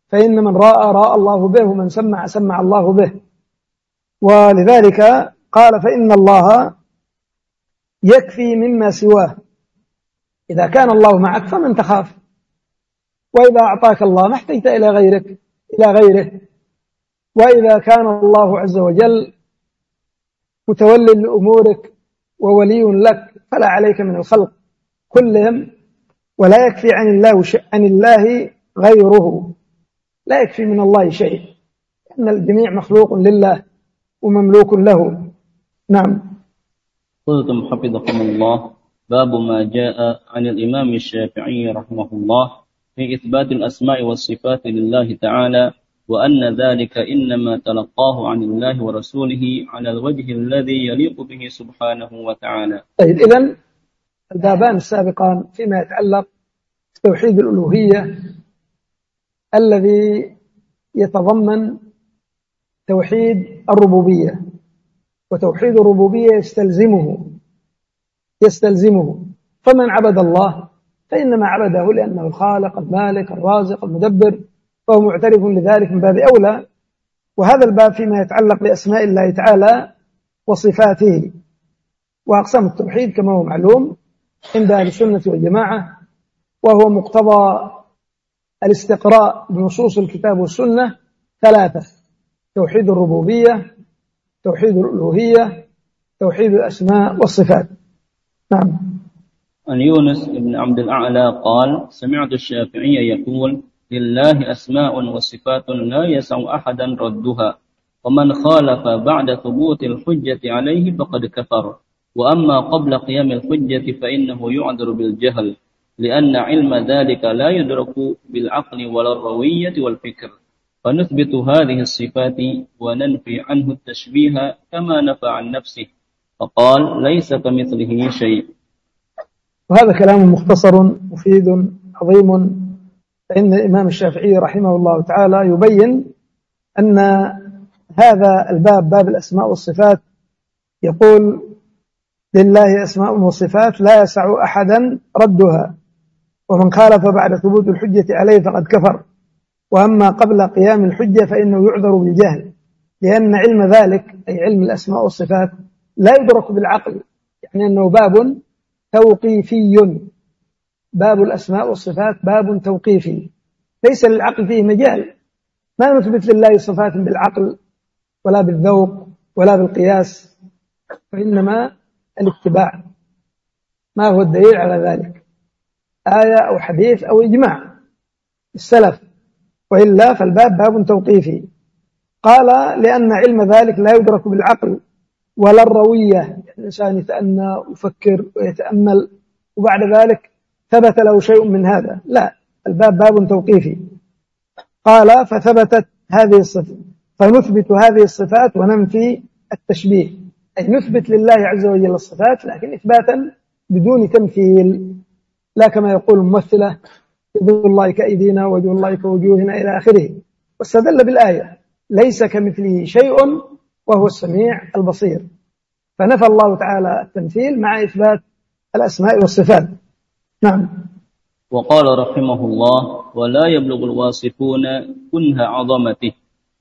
فإن من رأى رأى الله به ومن سمع سمع الله به. ولذلك قال فإن الله يكفي مما سواه. إذا كان الله معك فمن تخاف. وإذا أعطاك الله ما احتجت إلى غيرك إلى غيره. وإذا كان الله عز وجل متولي لأمورك وولي لك فلا عليك من الخلق كلهم. ولا يكفي عن الله عن الله غيره. لا يكفي من الله شيء لأن الجميع مخلوق لله ومملوك له. نعم. قلتم حفظكم الله. باب ما جاء عن الإمام الشافعي رحمه الله في إثبات الأسماء والصفات لله تعالى وأن ذلك إنما تلقاه عن الله ورسوله على الوجه الذي يليق به سبحانه وتعالى. طيب إذن البابان السابقان فيما يتعلق بتوحيد الألوهية الذي يتضمن توحيد الربوبية وتوحيد الربوبية يستلزمه يستلزمه. فمن عبد الله فإنما عبده لأنه الخالق المالك الرازق المدبر فهو معترف لذلك من باب أولى. وهذا الباب فيما يتعلق بأسماء الله تعالى وصفاته. وأقسام التوحيد كما هو معلوم عند أهل السنة والجماعة وهو مقتضى الاستقراء بنصوص الكتاب والسنة ثلاثة توحيد الربوبية توحيد الألوهية توحيد الأسماء والصفات. نعم. عن يونس بن عبد الأعلى قال سمعت الشافعي يقول لله أسماء وصفات لا يسع أحدا ردها ومن خالف بعد ثبوت الحجة عليه فقد كفر وأما قبل قيام الحجة فإنه يعذر بالجهل. لأن علم ذلك لا يدرك بالعقل ولا الروية والفكر. فنثبت هذه الصفات وننفي عنه التشبيه كما نفى عن نفسه. فقال ليس كمثله شيء. وهذا كلام مختصر مفيد عظيم. فإن الإمام الشافعي رحمه الله تعالى يبين أن هذا الباب باب الأسماء والصفات يقول لله أسماء وصفات لا يسع أحدا ردها. ومن خالف بعد ثبوت الحجة عليه فقد كفر. وأما قبل قيام الحجة فإنه يعذر بالجهل لأن علم ذلك أي علم الأسماء والصفات لا يدرك بالعقل. يعني أنه باب توقيفي. باب الأسماء والصفات باب توقيفي. ليس للعقل فيه مجال. ما نثبت لله صفات بالعقل ولا بالذوق ولا بالقياس وإنما الاتباع. ما هو الدليل على ذلك؟ آية أو حديث أو إجماع. السلف. وإلا فالباب باب توقيفي. قال لأن علم ذلك لا يدرك بالعقل ولا الروية. يعني الإنسان يتأنى ويفكر ويتأمل وبعد ذلك ثبت له شيء من هذا. لا الباب باب توقيفي. قال فثبتت هذه الصفة. فنثبت هذه الصفات وننفي التشبيه. أي نثبت لله عز وجل الصفات لكن إثباتا بدون تمثيل. لا كما يقول الممثلة يد الله كأيدينا ووجه الله كوجوهنا إلى آخره. واستدل بالآية ليس كمثله شيء وهو السميع البصير. فنفى الله تعالى التمثيل مع إثبات الأسماء والصفات. نعم. وقال رحمه الله ولا يبلغ الواصفون كنه عظمته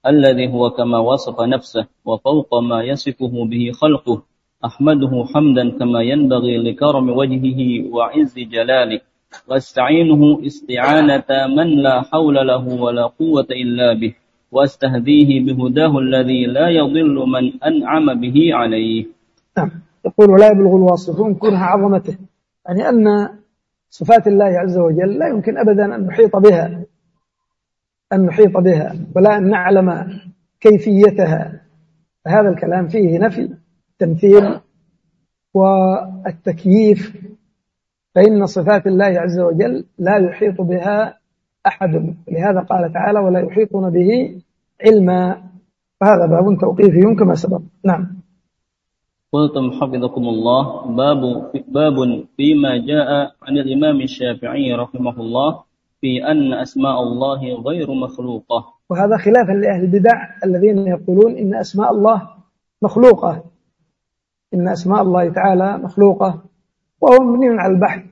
الذي هو كما وصف نفسه وفوق ما يصفه به خلقه. أحمده حمدا كما ينبغي لكرم وجهه وعز جلاله وأستعينه استعانة من لا حول له ولا قوة إلا به وأستهديه بهداه الذي لا يضل من أنعم به عليه. نعم. يقول ولا يبلغ الواصفون كنها عظمته يعني أن صفات الله عز وجل لا يمكن أبدا أن نحيط بها أن نحيط بها ولا أن نعلم كيفيتها. هذا الكلام فيه نفي. التمثيل والتكييف فإن صفات الله عز وجل لا يحيط بها أحد لهذا قال تعالى ولا يحيطون به علما فهذا باب توقيفي كما سبق. نعم. قلتم حفظكم الله. باب باب فيما جاء عن الإمام الشافعي رحمه الله في أن أسماء الله غير مخلوقة. وهذا خلافا لأهل البدع الذين يقولون إن أسماء الله مخلوقة. إن أسماء الله تعالى مخلوقة وهو مبني على البحث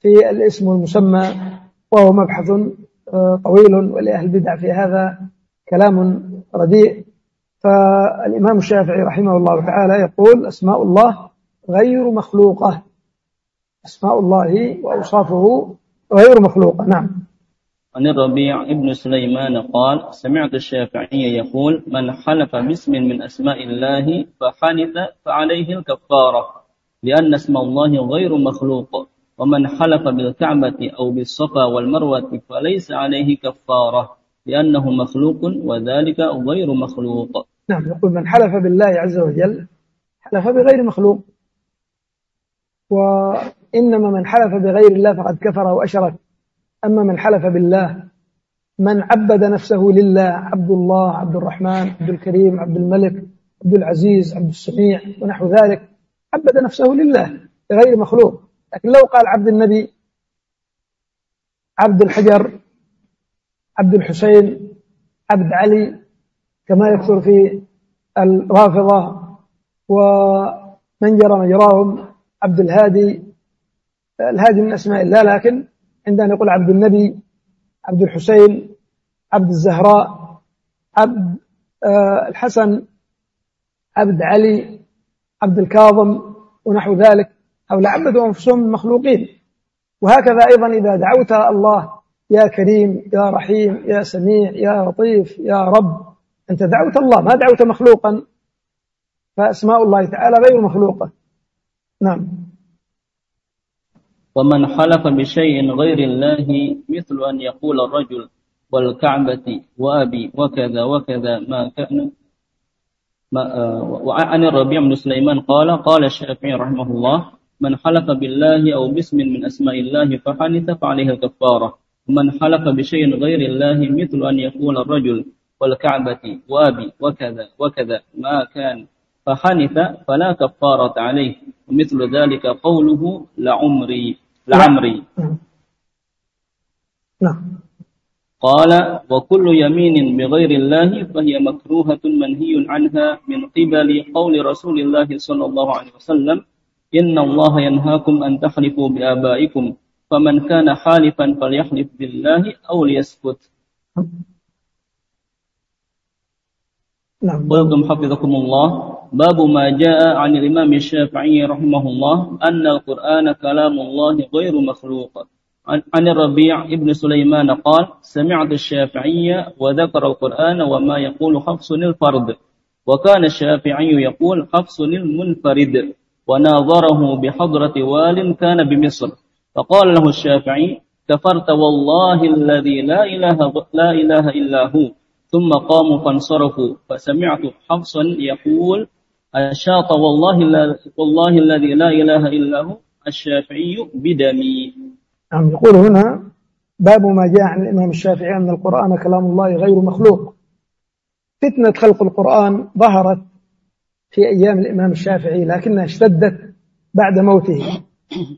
في الاسم والمسمى وهو مبحث آه، طويل ولأهل البدع في هذا كلام رديء. فالإمام الشافعي رحمه الله تعالى يقول أسماء الله غير مخلوقة. أسماء الله وأوصافه غير مخلوقة. نعم. عن الربيع ابن سليمان قال سمعت الشافعي يقول من حلف باسم من أسماء الله فحنث فعليه الكفارة لأن اسم الله غير مخلوق ومن حلف بالكعبة أو بالصفا والمروة فليس عليه كفارة لأنه مخلوق وذلك غير مخلوق. نعم يقول من حلف بالله عز وجل حلف بغير مخلوق وإنما من حلف بغير الله فقد كفر وأشرك. أما من حلف بالله من عبد نفسه لله عبد الله عبد الرحمن عبد الكريم عبد الملك عبد العزيز عبد السميع ونحو ذلك عبد نفسه لله بغير مخلوق. لكن لو قال عبد النبي عبد الحجر عبد الحسين عبد علي كما يكثر في الرافضة ومن جرى مجراهم عبد الهادي الهادي من أسماء الله لكن عندنا يقول عبد النبي عبد الحسين عبد الزهراء عبد آه، الحسن عبد علي عبد الكاظم ونحو ذلك. هؤلاء عبدوا أنفسهم مخلوقين. وهكذا أيضا إذا دعوت الله يا كريم يا رحيم يا سميع يا لطيف يا رب أنت دعوت الله ما دعوت مخلوقا فأسماء الله تعالى غير مخلوقة. نعم. ومن حلف بشيء غير الله مثل أن يقول الرجل والكعبة وأبي وكذا وكذا ما كان آه، وعن الربيع بن سليمان قال قال الشافعي رحمه الله من حلف بالله أو باسم من أسماء الله فحنث فعليه الكفارة. ومن حلف بشيء غير الله مثل أن يقول الرجل والكعبة وأبي وكذا وكذا ما كان فحنث فلا كفارة عليه. ومثل ذلك قوله لعمري لعمري. نعم. قال وكل يمين بغير الله فهي مكروهة منهي عنها من قبل قول رسول الله صلى الله عليه وسلم إن الله ينهاكم أن تحلفوا بآبائكم فمن كان حالفا فليحلف بالله أو ليسكت. نعم. قلتم حفظكم الله. باب ما جاء عن الإمام الشافعي رحمه الله أن القرآن كلام الله غير مخلوق. عن الربيع ابن سليمان قال سمعت الشافعي وذكر القرآن وما يقول حفص الفرد. وكان الشافعي يقول حفص المنفرد وناظره بحضرة وال كان بمصر. فقال له الشافعي كفرت والله الذي لا إله, لا إله إلا هو ثم قاموا فانصرفوا فسمعت حفصا يقول أشاط والله والله الذي لا إله إلا هو الشافعي بدمي. نعم يقول هنا باب ما جاء عن الإمام الشافعي أن القرآن كلام الله غير مخلوق. فتنة خلق القرآن ظهرت في أيام الإمام الشافعي لكنها اشتدت بعد موته.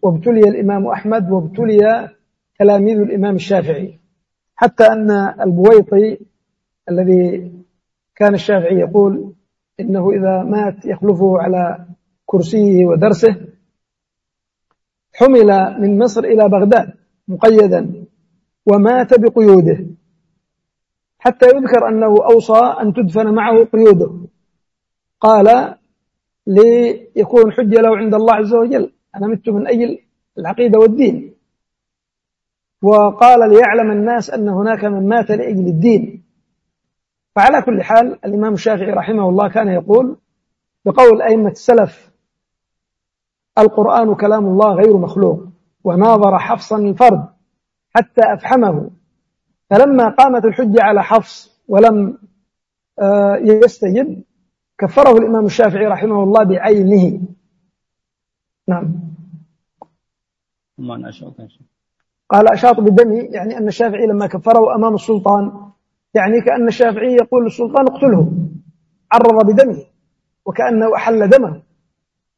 وابتلي الإمام أحمد وابتلي تلاميذ الإمام الشافعي. حتى أن البويطي الذي كان الشافعي يقول إنه إذا مات يخلفه على كرسيه ودرسه حمل من مصر إلى بغداد مقيدا ومات بقيوده. حتى يذكر أنه أوصى أن تدفن معه قيوده. قال ليكون حجة له عند الله عز وجل. أنا مت من أجل العقيدة والدين. وقال ليعلم الناس أن هناك من مات لأجل الدين. فعلى كل حال الإمام الشافعي رحمه الله كان يقول بقول أئمة السلف القرآن كلام الله غير مخلوق وناظر حفصا الفرد حتى أفحمه فلما قامت الحجة على حفص ولم آه، يستجب كفره الإمام الشافعي رحمه الله بعينه. نعم. قال أشاط بدمي يعني أن الشافعي لما كفره أمام السلطان يعني كأن الشافعي يقول للسلطان اقتله. عرض بدمه وكأنه أحل دمه.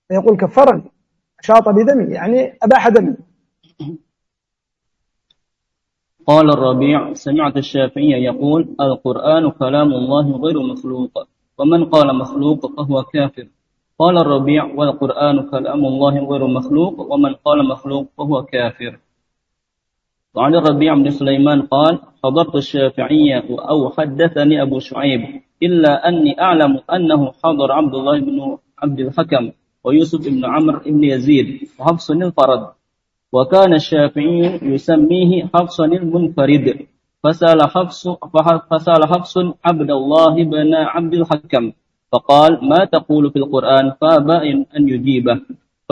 فيقول كفرني أشاط بدمي يعني أباح دمي. قال الربيع سمعت الشافعي يقول القرآن كلام الله غير مخلوق ومن قال مخلوق فهو كافر. قال الربيع والقرآن كلام الله غير مخلوق ومن قال مخلوق فهو كافر. وعن الربيع بن سليمان قال حضرت الشافعية أو حدثني أبو شعيب إلا أني أعلم أنه حضر عبد الله بن عبد الحكم ويوسف بن عمرو بن يزيد وحفص الفرد وكان الشافعي يسميه حفص المنفرد. فسأل حفص فسأل حفص عبد الله بن عبد الحكم فقال ما تقول في القرآن فأبى أن يجيبه؟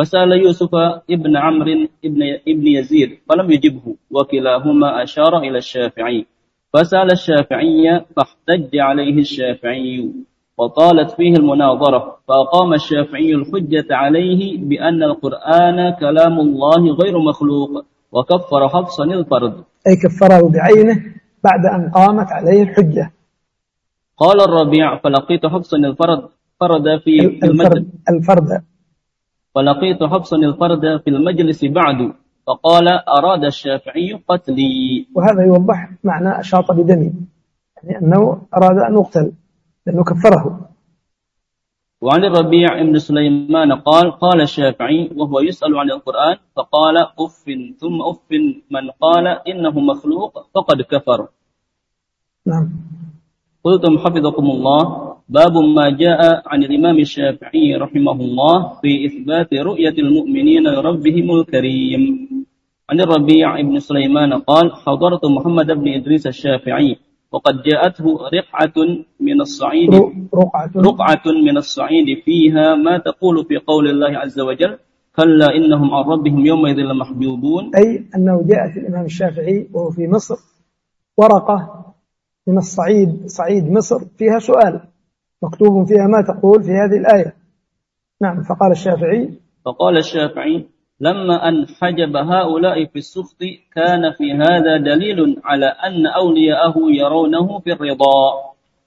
فسأل يوسف ابن عمرو ابن ابن يزيد فلم يجبه وكلاهما أشار إلى الشافعي. فسأل الشافعي فاحتج عليه الشافعي وطالت فيه المناظرة فأقام الشافعي الحجة عليه بأن القرآن كلام الله غير مخلوق وكفر حفصا الفرد. أي كفره بعينه بعد أن قامت عليه الحجة. قال الربيع فلقيت حفصا الفرد فرد في الفرد, الفرد. فلقيت حفصا الفرد في المجلس بعد فقال أراد الشافعي قتلي. وهذا يوضح معنى أشاط بدمي يعني أنه أراد أن يقتل لأنه كفره. وعن الربيع بن سليمان قال قال الشافعي وهو يسأل عن القرآن فقال أف ثم أف من قال إنه مخلوق فقد كفر. نعم. قلتم حفظكم الله. باب ما جاء عن الإمام الشافعي رحمه الله في إثبات رؤية المؤمنين لربهم الكريم. عن الربيع بن سليمان قال حضرت محمد بن إدريس الشافعي وقد جاءته رقعة من الصعيد رقعة, رقعة من الصعيد فيها ما تقول في قول الله عز وجل كلا إنهم عن ربهم يومئذ لمحجوبون أي أنه جاء في الإمام الشافعي وهو في مصر ورقة من الصعيد صعيد مصر فيها سؤال. مكتوب فيها ما تقول في هذه الآية. نعم فقال الشافعي. فقال الشافعي لما أن حجب هؤلاء في السخط كان في هذا دليل على أن أولياءه يرونه في الرضا.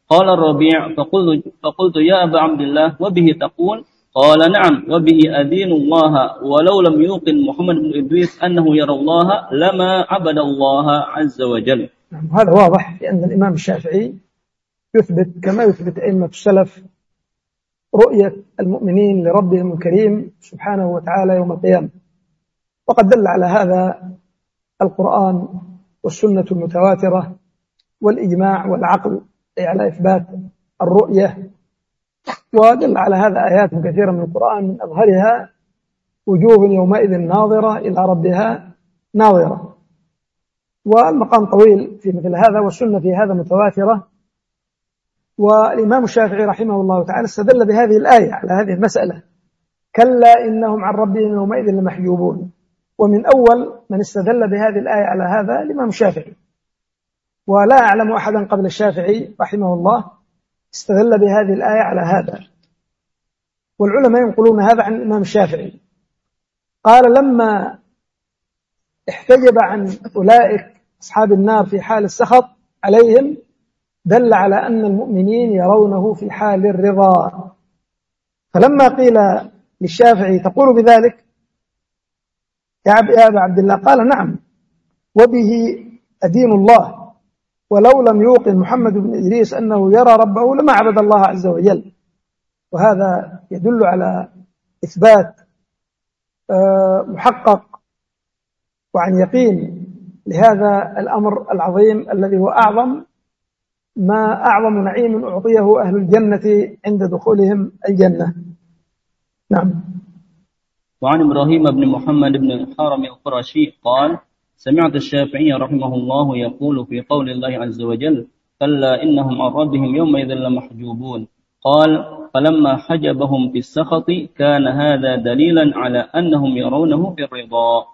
قال الربيع فقلت, فقلت يا أبا عبد الله وبه تقول؟ قال نعم وبه أدين الله. ولو لم يوقن محمد بن إدريس أنه يرى الله لما عبد الله عز وجل. نعم هذا واضح لأن الإمام الشافعي يثبت كما يثبت أئمة السلف رؤية المؤمنين لربهم الكريم سبحانه وتعالى يوم القيامة. وقد دل على هذا القرآن والسنة المتواترة والإجماع والعقل أي على إثبات الرؤية. ودل على هذا آيات كثيرة من القرآن من أظهرها وجوه يومئذ ناظرة إلى ربها ناظرة. والمقام طويل في مثل هذا والسنة في هذا متواترة. والإمام الشافعي رحمه الله تعالى استدل بهذه الآية على هذه المسألة. كلا إنهم عن ربهم يومئذ لمحجوبون. ومن أول من استدل بهذه الآية على هذا الإمام الشافعي. ولا أعلم أحدا قبل الشافعي رحمه الله استدل بهذه الآية على هذا. والعلماء ينقلون هذا عن الإمام الشافعي. قال لما احتجب عن أولئك أصحاب النار في حال السخط عليهم دل على أن المؤمنين يرونه في حال الرضا. فلما قيل للشافعي تقول بذلك؟ يا أبا عبد الله قال نعم وبه أدين الله. ولو لم يوقن محمد بن إدريس أنه يرى ربه لما عبد الله عز وجل. وهذا يدل على إثبات آه، محقق وعن يقين. لهذا الأمر العظيم الذي هو أعظم ما أعظم نعيم أعطيه أهل الجنة عند دخولهم الجنة. نعم. وعن إبراهيم بن محمد بن الحرم القرشي قال سمعت الشافعي رحمه الله يقول في قول الله عز وجل كلا إنهم عن ربهم يومئذ لمحجوبون. قال فلما حجبهم في السخط كان هذا دليلا على أنهم يرونه بالرضا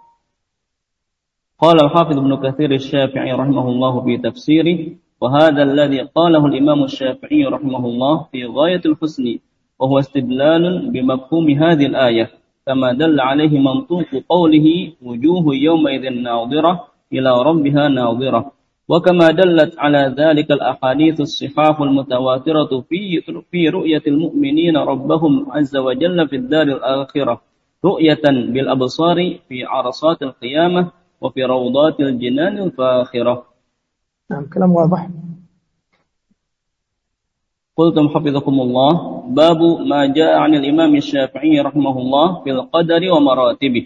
قال الحافظ ابن كثير الشافعي رحمه الله في تفسيره وهذا الذي قاله الإمام الشافعي رحمه الله في غاية الحسن وهو استدلال بمفهوم هذه الآية كما دل عليه منطوق قوله وجوه يومئذ ناظرة إلى ربها ناظرة وكما دلت على ذلك الأحاديث الصحاح المتواترة في في رؤية المؤمنين ربهم عز وجل في الدار الآخرة رؤية بالأبصار في عرصات القيامة وفي روضات الجنان الفاخرة. نعم كلام واضح. قلتم حفظكم الله. باب ما جاء عن الإمام الشافعي رحمه الله في القدر ومراتبه.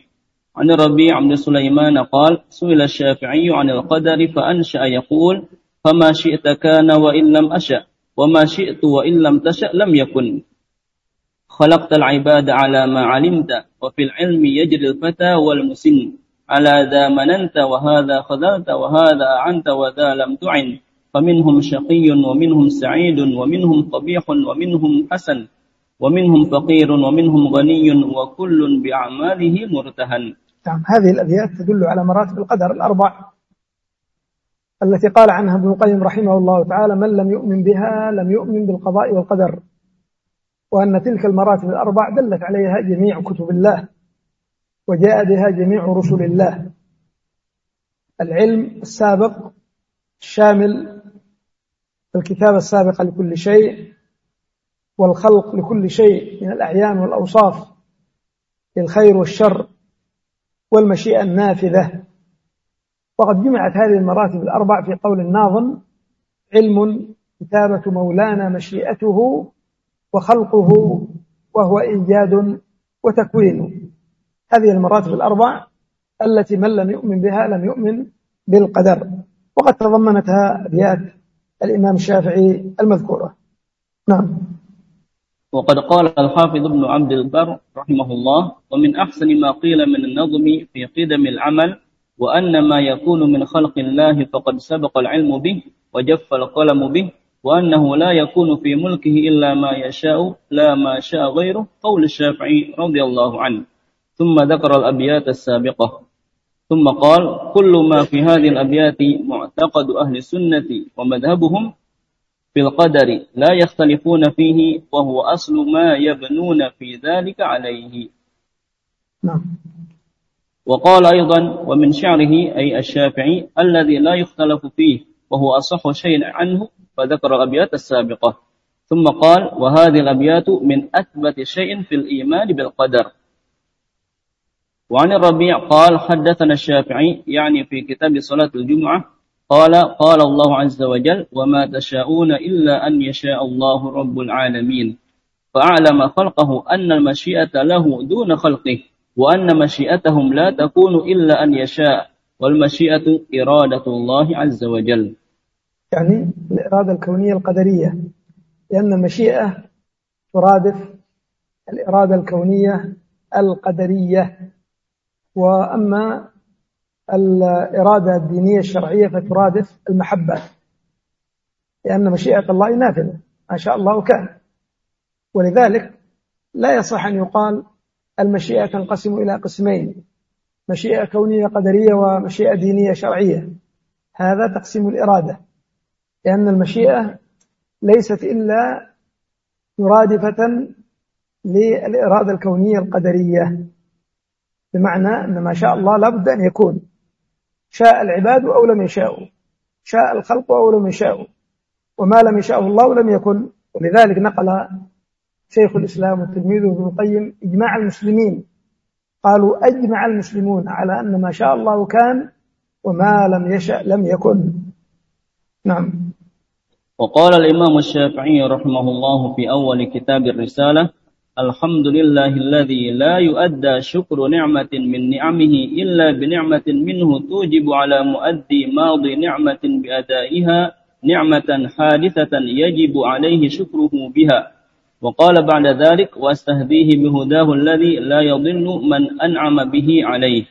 عن الربيع بن سليمان قال سئل الشافعي عن القدر فأنشأ يقول فما شئت كان وإن لم أشأ وما شئت وإن لم تشأ لم يكن. خلقت العباد على ما علمت وفي العلم يجري الفتى والمسن. على ذا مننت وهذا خذلت وهذا أعنت وذا لم تعن. فمنهم شقي ومنهم سعيد ومنهم قبيح ومنهم حسن ومنهم فقير ومنهم غني وكل بأعماله مرتهن. نعم هذه الأبيات تدل على مراتب القدر الأربع التي قال عنها ابن القيم رحمه الله تعالى من لم يؤمن بها لم يؤمن بالقضاء والقدر. وأن تلك المراتب الأربع دلت عليها جميع كتب الله. وجاء بها جميع رسل الله. العلم السابق الشامل الكتاب السابق لكل شيء والخلق لكل شيء من الأعيان والأوصاف للخير والشر والمشيئة النافذة. وقد جمعت هذه المراتب الأربع في قول الناظم علم كتابة مولانا مشيئته وخلقه وهو إيجاد وتكوين هذه المراتب الأربع التي من لم يؤمن بها لم يؤمن بالقدر. وقد تضمنتها أبيات الإمام الشافعي المذكورة. نعم. وقد قال الحافظ ابن عبد البر رحمه الله ومن أحسن ما قيل من النظم في قدم العمل وأن ما يكون من خلق الله فقد سبق العلم به وجف القلم به وأنه لا يكون في ملكه إلا ما يشاء لا ما شاء غيره قول الشافعي رضي الله عنه. ثم ذكر الأبيات السابقة. ثم قال كل ما في هذه الأبيات معتقد أهل السنة ومذهبهم في القدر لا يختلفون فيه وهو أصل ما يبنون في ذلك عليه. نعم. وقال أيضا ومن شعره أي الشافعي الذي لا يختلف فيه وهو أصح شيء عنه فذكر الأبيات السابقة. ثم قال وهذه الأبيات من أثبت شيء في الإيمان بالقدر. وعن الربيع قال حدثنا الشافعي يعني في كتاب صلاة الجمعة قال قال الله عز وجل وما تشاءون إلا أن يشاء الله رب العالمين فأعلم خلقه أن المشيئة له دون خلقه وأن مشيئتهم لا تكون إلا أن يشاء والمشيئة إرادة الله عز وجل. يعني الإرادة الكونية القدرية لأن المشيئة ترادف الإرادة الكونية القدرية وأما الإرادة الدينية الشرعية فترادف المحبة لأن مشيئة الله نافذة ما شاء الله كان. ولذلك لا يصح أن يقال المشيئة تنقسم إلى قسمين مشيئة كونية قدرية ومشيئة دينية شرعية. هذا تقسيم الإرادة لأن المشيئة ليست إلا مرادفة للإرادة الكونية القدرية. بمعنى أن ما شاء الله لابد أن يكون. شاء العباد أو لم يشاءوا. شاء الخلق أو لم يشاءوا. وما لم يشاءه الله لم يكن. ولذلك نقل شيخ الإسلام وتلميذه ابن القيم إجماع المسلمين. قالوا أجمع المسلمون على أن ما شاء الله كان وما لم يشأ لم يكن. نعم. وقال الإمام الشافعي رحمه الله في أول كتاب الرسالة الحمد لله الذي لا يؤدى شكر نعمة من نعمه إلا بنعمة منه توجب على مؤدي ماضي نعمة بأدائها نعمة حادثة يجب عليه شكره بها وقال بعد ذلك واستهديه بهداه الذي لا يضل من أنعم به عليه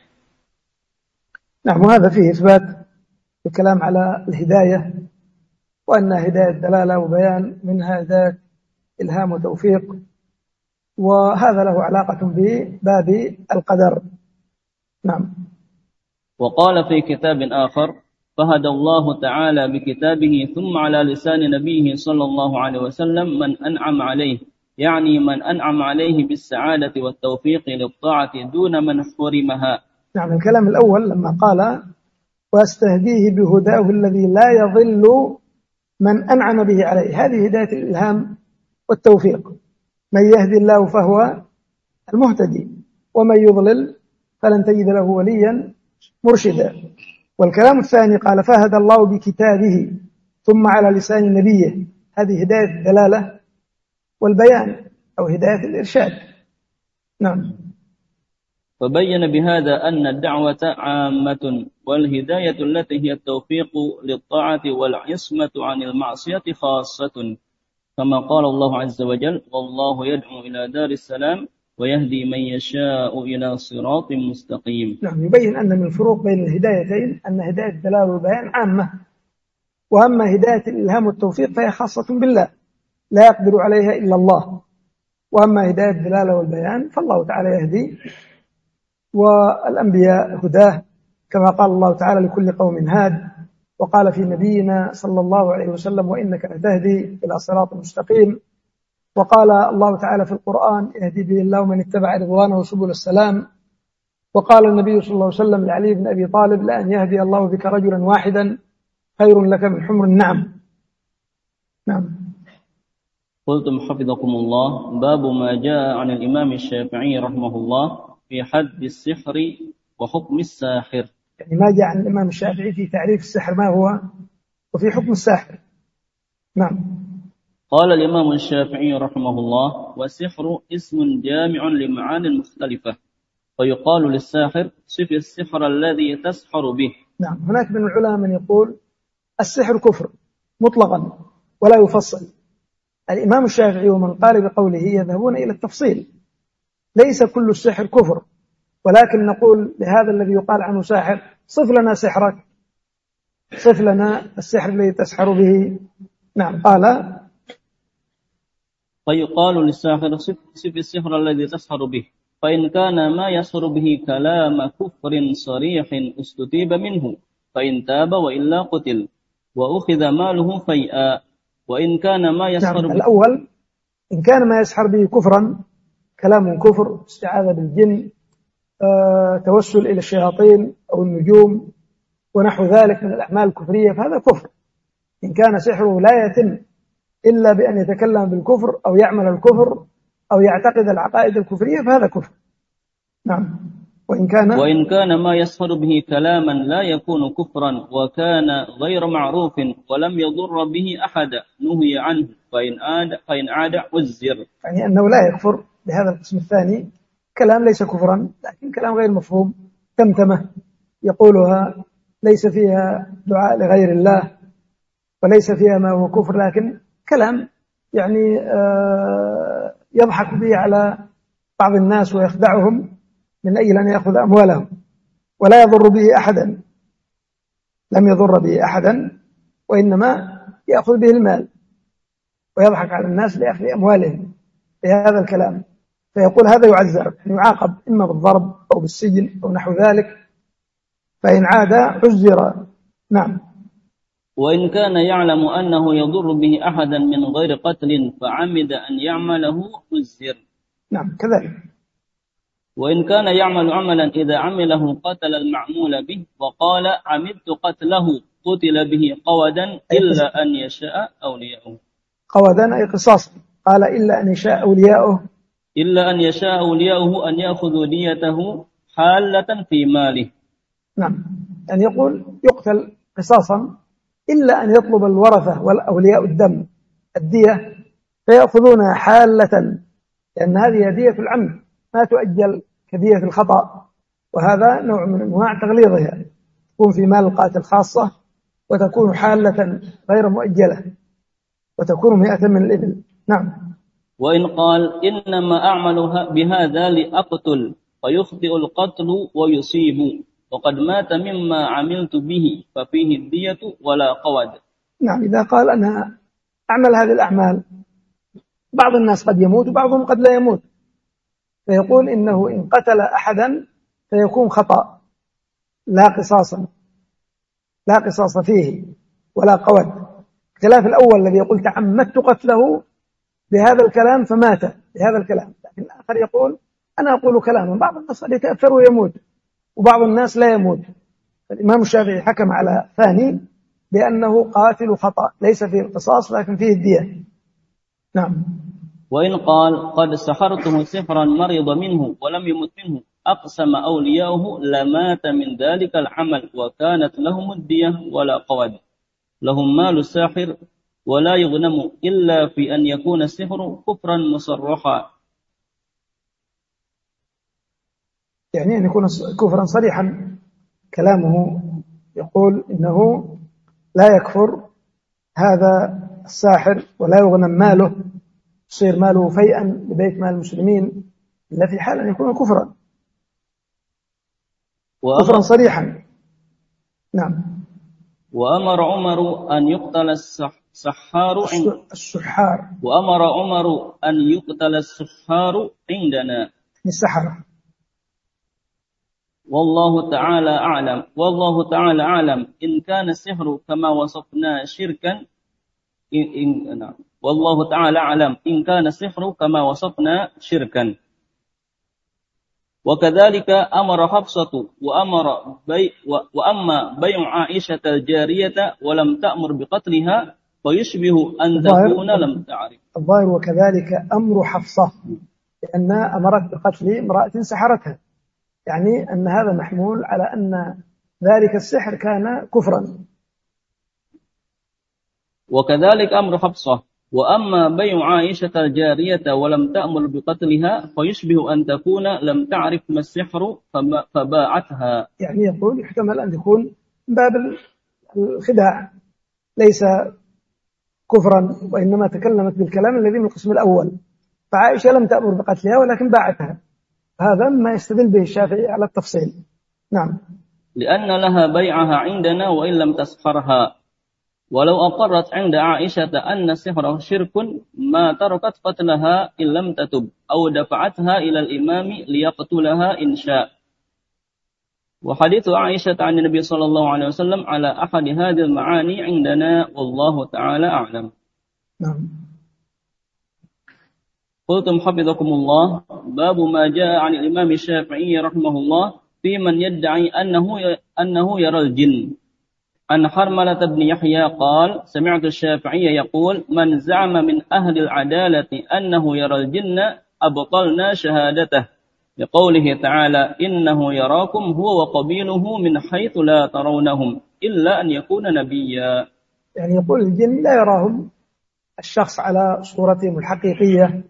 نعم وهذا فيه إثبات الكلام على الهداية وأنها هداية دلالة وبيان منها هداية إلهام وتوفيق وهذا له علاقة بباب القدر. نعم. وقال في كتاب آخر فهدى الله تعالى بكتابه ثم على لسان نبيه صلى الله عليه وسلم من أنعم عليه يعني من أنعم عليه بالسعادة والتوفيق للطاعة دون من حرمها. نعم الكلام الأول لما قال واستهديه بهداه الذي لا يضل من أنعم به عليه. هذه هداية الإلهام والتوفيق. من يهدي الله فهو المهتدي ومن يضلل فلن تجد له وليا مرشدا. والكلام الثاني قال فهدى الله بكتابه ثم على لسان نبيه. هذه هداية الدلالة والبيان أو هداية الإرشاد. نعم. فبين بهذا أن الدعوة عامة والهداية التي هي التوفيق للطاعة والعصمة عن المعصية خاصة. كما قال الله عز وجل والله يدعو إلى دار السلام ويهدي من يشاء إلى صراط مستقيم. نعم يبين أن من الفروق بين الهدايتين أن هداية الدلال والبيان عامة وأما هداية الإلهام والتوفيق فهي خاصة بالله لا يقدر عليها إلا الله. وأما هداية الدلالة والبيان فالله تعالى يهدي والأنبياء هداه كما قال الله تعالى لكل قوم هاد وقال في نبينا صلى الله عليه وسلم وإنك لتهدي إلى صراط مستقيم. وقال الله تعالى في القرآن يهدي به الله من اتبع رضوانه سبل السلام. وقال النبي صلى الله عليه وسلم لعلي بن أبي طالب لأن يهدي الله بك رجلا واحدا خير لك من حمر النعم. نعم. قلتم حفظكم الله. باب ما جاء عن الإمام الشافعي رحمه الله في حد السحر وحكم الساحر. يعني ما جاء عن الإمام الشافعي في تعريف السحر ما هو؟ وفي حكم الساحر. نعم. قال الإمام الشافعي رحمه الله والسحر اسم جامع لمعان مختلفة ويقال للساحر صف السحر الذي تسحر به. نعم. هناك من العلماء من يقول السحر كفر مطلقا ولا يفصل. الإمام الشافعي ومن قال بقوله يذهبون إلى التفصيل ليس كل السحر كفر ولكن نقول لهذا الذي يقال عنه ساحر صف لنا سحرك. صف لنا السحر الذي تسحر به. نعم قال. فيقال للساحر صف السحر الذي تسحر به. فإن كان ما يسحر به كلام كفر صريح استتيب منه. فإن تاب وإلا قتل. وأخذ ماله فيئا. وإن كان ما يسحر نعم. به الأول إن كان ما يسحر به كفرا كلام كفر استعاذة بالجن توسل إلى الشياطين أو النجوم ونحو ذلك من الأعمال الكفرية فهذا كفر. إن كان سحره لا يتم إلا بأن يتكلم بالكفر أو يعمل الكفر أو يعتقد العقائد الكفرية فهذا كفر. نعم. وإن كان وإن كان ما يسخر به كلاما لا يكون كفرا وكان غير معروف ولم يضر به أحدا نهي عنه فإن عاد فإن عاد عزر. يعني أنه لا يكفر بهذا القسم الثاني. كلام ليس كفرا لكن كلام غير مفهوم تمتمة يقولها ليس فيها دعاء لغير الله وليس فيها ما هو كفر لكن كلام يعني آه، يضحك به على بعض الناس ويخدعهم من أجل أن يأخذ أموالهم ولا يضر به أحدا لم يضر به أحدا وإنما يأخذ به المال ويضحك على الناس لأخذ أموالهم بهذا الكلام. فيقول هذا يعذر يعاقب إما بالضرب أو بالسجن أو نحو ذلك فإن عاد عزر نعم. وإن كان يعلم أنه يضر به أحدا من غير قتل فعمد أن يعمله عزر نعم كذلك. وإن كان يعمل عملا إذا عمله قتل المعمول به وقال عمدت قتله قتل به قودا إلا أن يشاء أولياؤه. قودا أي قصاصا. قال إلا أن يشاء أولياؤه. إلا أن يشاء أولياؤه أن يأخذوا ديته حالة في ماله. نعم. يعني يقول يقتل قصاصا إلا أن يطلب الورثة والأولياء الدم الدية فيأخذونها حالة لأن هذه هدية العمد ما تؤجل كدية الخطأ. وهذا نوع من أنواع تغليظها. تكون في مال القاتل خاصة وتكون حالة غير مؤجلة وتكون مئة من الإبل. نعم. وإن قال إنما أعمل بهذا لأقتل فيخطئ القتل ويصيب. وقد مات مما عملت به ففيه الدية ولا قود. نعم إذا قال أنا أعمل هذه الأعمال بعض الناس قد يموت وبعضهم قد لا يموت. فيقول إنه إن قتل أحدا فيكون خطأ. لا قصاصا لا قصاص فيه ولا قود. خلاف الأول الذي يقول تعمدت قتله بهذا الكلام فمات بهذا الكلام. لكن الآخر يقول أنا أقول كلاما بعض الناس قد يتأثر ويموت وبعض الناس لا يموت. الإمام الشافعي حكم على ثاني بأنه قاتل خطأ ليس فيه القصاص لكن فيه الدية. نعم. وإن قال قد سحرته سحرا مرض منه ولم يمت منه أقسم أولياؤه لمات من ذلك العمل وكانت لهم الدية ولا قود لهم مال الساحر ولا يغنم إلا في أن يكون السحر كفرا مصرحا. يعني أن يكون كفرا صريحا كلامه يقول إنه لا يكفر هذا الساحر ولا يغنم ماله يصير ماله فيئا لبيت مال المسلمين إلا في حال أن يكون كفرا. كفرا صريحا. نعم. وأمر عمر أن يقتل السحار السحار وأمر عمر أن يقتل السحار عندنا. السحرة والله تعالى أعلم. والله تعالى أعلم. إن كان السحر كما وصفنا شركا إن إن نعم. والله تعالى أعلم. إن كان السحر كما وصفنا شركا. وكذلك أمر حفصة وأمر بي وأما بيع عائشة الجارية ولم تأمر بقتلها فيشبه أن تكون لم تعرف. الظاهر وكذلك أمر حفصة لأنها أمرت بقتل امرأة سحرتها. يعني أن هذا محمول على أن ذلك السحر كان كفرا. وكذلك أمر حفصة. وأما بيع عائشة الجارية ولم تأمر بقتلها فيشبه أن تكون لم تعرف ما السحر فباعتها. يعني يقول يحتمل أن يكون باب الخداع. ليس كفرا وإنما تكلمت بالكلام الذي من القسم الأول. فعائشة لم تأمر بقتلها ولكن باعتها. هذا ما يستدل به الشافعي على التفصيل. نعم. لأن لها بيعها عندنا وإن لم تسخرها. ولو أقرت عند عائشة أن السحر شرك ما تركت قتلها إن لم تتب أو دفعتها إلى الإمام ليقتلها إن شاء. وحديث عائشة عن النبي صلى الله عليه وسلم على أحد هذه المعاني عندنا والله تعالى أعلم. نعم. قلتم حفظكم الله. باب ما جاء عن الإمام الشافعي رحمه الله في من يدعي أنه أنه يرى الجن. عن حرملة بن يحيى قال سمعت الشافعي يقول من زعم من أهل العدالة أنه يرى الجن أبطلنا شهادته. لقوله تعالى إنه يراكم هو وقبيله من حيث لا ترونهم إلا أن يكون نبيا. يعني يقول الجن لا يراهم الشخص على صورتهم الحقيقية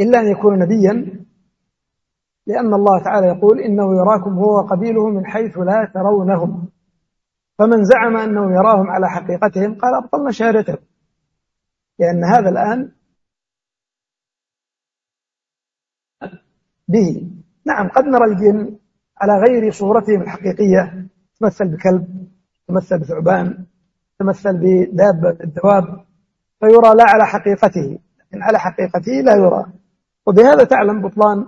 إلا أن يكون نبيا لأن الله تعالى يقول إنه يراكم هو وقبيله من حيث لا ترونهم. فمن زعم أنه يراهم على حقيقتهم قال أبطلنا شهادته لأن هذا الآن به. نعم قد نرى الجن على غير صورتهم الحقيقية. تمثل بكلب تمثل بثعبان تمثل بدابة الدواب فيرى لا على حقيقته لكن على حقيقته لا يرى. وبهذا تعلم بطلان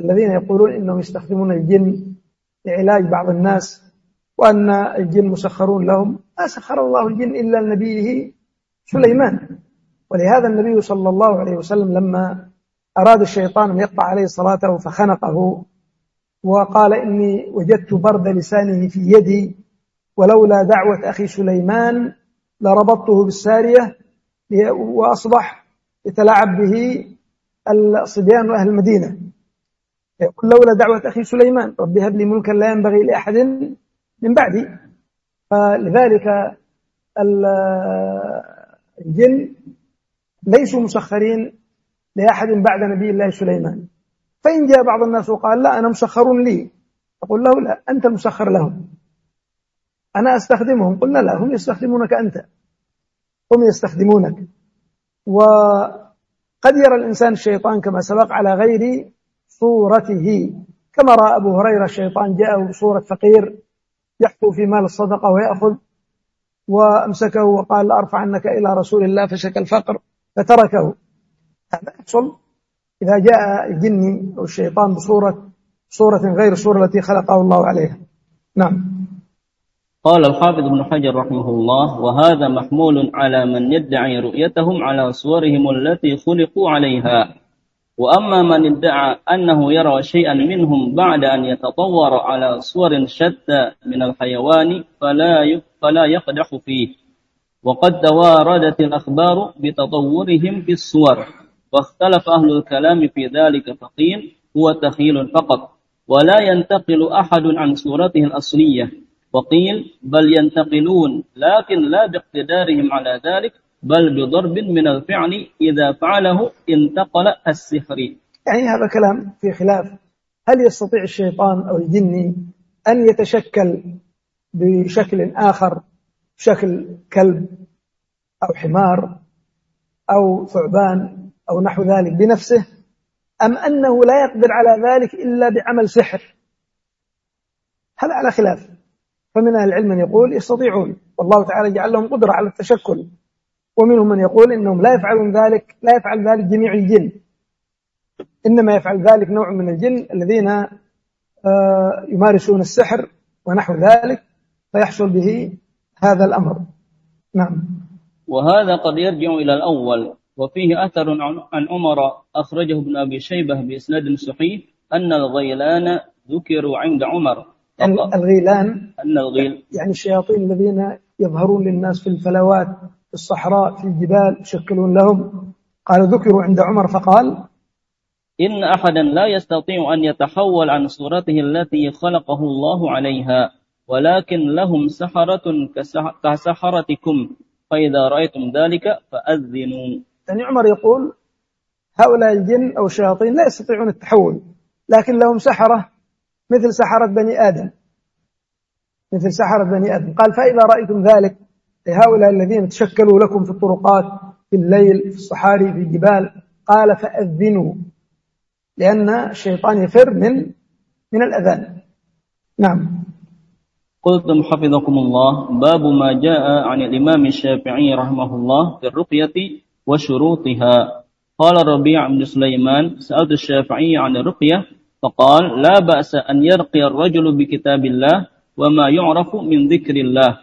الذين يقولون إنهم يستخدمون الجن لعلاج بعض الناس وأن الجن مسخرون لهم. ما سخر الله الجن إلا لنبيه سليمان. ولهذا النبي صلى الله عليه وسلم لما أراد الشيطان أن يقطع عليه صلاته فخنقه وقال إني وجدت برد لسانه في يدي ولولا دعوة أخي سليمان لربطته بالسارية وأصبح يتلاعب به الصبيان وأهل المدينة. يقول لولا دعوة أخي سليمان رب هب لي ملكا لا ينبغي لأحد من بعدي. فلذلك الجن ليسوا مسخرين لأحد بعد نبي الله سليمان. فإن جاء بعض الناس وقال لا أنا مسخر لي. أقول له لا أنت المسخر لهم. أنا أستخدمهم. قلنا لا هم يستخدمونك أنت. هم يستخدمونك. وقد يرى الإنسان الشيطان كما سبق على غير صورته. كما رأى أبو هريرة الشيطان جاءه بصورة فقير يحفو في مال الصدقة ويأخذ وأمسكه وقال لأرفعنك إلى رسول الله فشك الفقر فتركه. هذا يحصل إذا جاء الجني أو الشيطان بصورة صورة غير الصورة التي خلقه الله عليها. نعم. قال الحافظ ابن حجر رحمه الله وهذا محمول على من يدعي رؤيتهم على صورهم التي خلقوا عليها. وأما من ادعى أنه يرى شيئا منهم بعد أن يتطور على صور شتى من الحيوان فلا فلا يقدح فيه. وقد تواردت الأخبار بتطورهم في الصور. واختلف أهل الكلام في ذلك فقيل هو تخيل فقط. ولا ينتقل أحد عن صورته الأصلية. وقيل بل ينتقلون لكن لا باقتدارهم على ذلك بل بضرب من الفعل إذا فعله انتقل السحر. يعني هذا كلام في خلاف. هل يستطيع الشيطان أو الجني أن يتشكل بشكل آخر شكل كلب أو حمار أو ثعبان؟ أو نحو ذلك بنفسه أم أنه لا يقدر على ذلك إلا بعمل سحر؟ هذا على خلاف؟ فمن أهل العلم من يقول يستطيعون والله تعالى جعل لهم قدرة على التشكل. ومنهم من يقول إنهم لا يفعلون ذلك لا يفعل ذلك جميع الجن. إنما يفعل ذلك نوع من الجن الذين آه، يمارسون السحر ونحو ذلك فيحصل به هذا الأمر. نعم. وهذا قد يرجع إلى الأول. وفيه أثر عن عمر أخرجه ابن أبي شيبة بإسناد صحيح أن الغيلان ذكروا عند عمر. الغيلان أن الغيل يعني الشياطين الذين يظهرون للناس في الفلوات في الصحراء في الجبال يشكلون لهم قالوا ذكروا عند عمر فقال إن أحدا لا يستطيع أن يتحول عن صورته التي خلقه الله عليها ولكن لهم سحرة كسحرتكم فإذا رأيتم ذلك فأذنوا. يعني عمر يقول هؤلاء الجن أو الشياطين لا يستطيعون التحول لكن لهم سحرة مثل سحرة بني آدم. مثل سحرة بني آدم. قال فإذا رأيتم ذلك لهؤلاء الذين تشكلوا لكم في الطرقات في الليل في الصحاري في الجبال قال فأذنوا لأن الشيطان يفر من من الأذان. نعم. قلتم حفظكم الله باب ما جاء عن الإمام الشافعي رحمه الله في الرقية وشروطها. قال ربيع بن سليمان سألت الشافعي عن الرقية فقال لا بأس أن يرقي الرجل بكتاب الله وما يعرف من ذكر الله.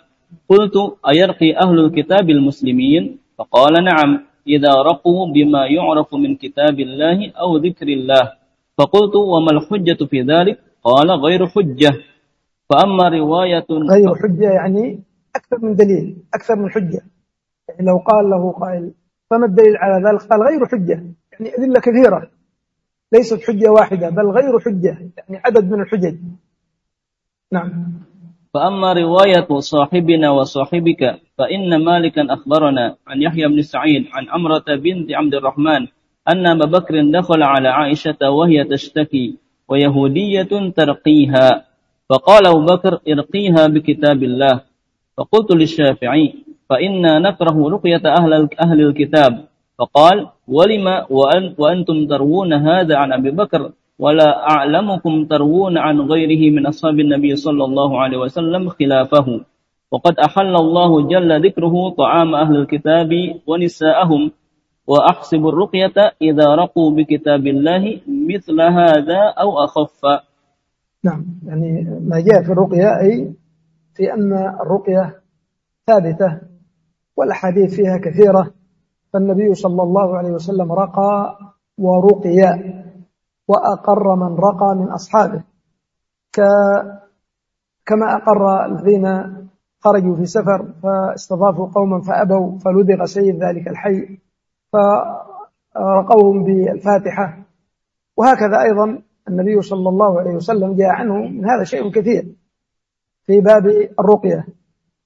قلت أيرقي أهل الكتاب المسلمين؟ فقال نعم إذا رقوا بما يعرف من كتاب الله أو ذكر الله. فقلت وما الحجة في ذلك؟ قال غير حجة. فأما رواية غير حجة يعني أكثر من دليل أكثر من حجة. يعني لو قال له قائل فما الدليل على ذلك؟ قال غير حجة. يعني أدلة كثيرة. ليست حجة واحدة بل غير حجة. يعني عدد من الحجج. نعم. فأما رواية صاحبنا وصاحبك فإن مالكا أخبرنا عن يحيى بن سعيد عن أمرة بنت عبد الرحمن أن أبا بكر دخل على عائشة وهي تشتكي ويهودية ترقيها. فقال أبو بكر ارقيها بكتاب الله. فقلت للشافعي فإنا نكره رقية أهل, أهل الكتاب. فقال ولم وأن وأنتم تروون هذا عن أبي بكر؟ ولا أعلمكم تروون عن غيره من أصحاب النبي صلى الله عليه وسلم خلافه؟ وقد أحل الله جل ذكره طعام أهل الكتاب ونساءهم. وأحسب الرقية إذا رقوا بكتاب الله مثل هذا أو أخف. نعم. يعني ما جاء في الرقية أي في أن الرقية ثابتة والأحاديث فيها كثيرة فالنبي صلى الله عليه وسلم رقى ورقي وأقر من رقى من أصحابه. كما أقر الذين خرجوا في سفر فاستضافوا قوما فأبوا فلدغ سيد ذلك الحي فرقوهم بالفاتحة. وهكذا أيضا النبي صلى الله عليه وسلم جاء عنه من هذا شيء كثير في باب الرقية.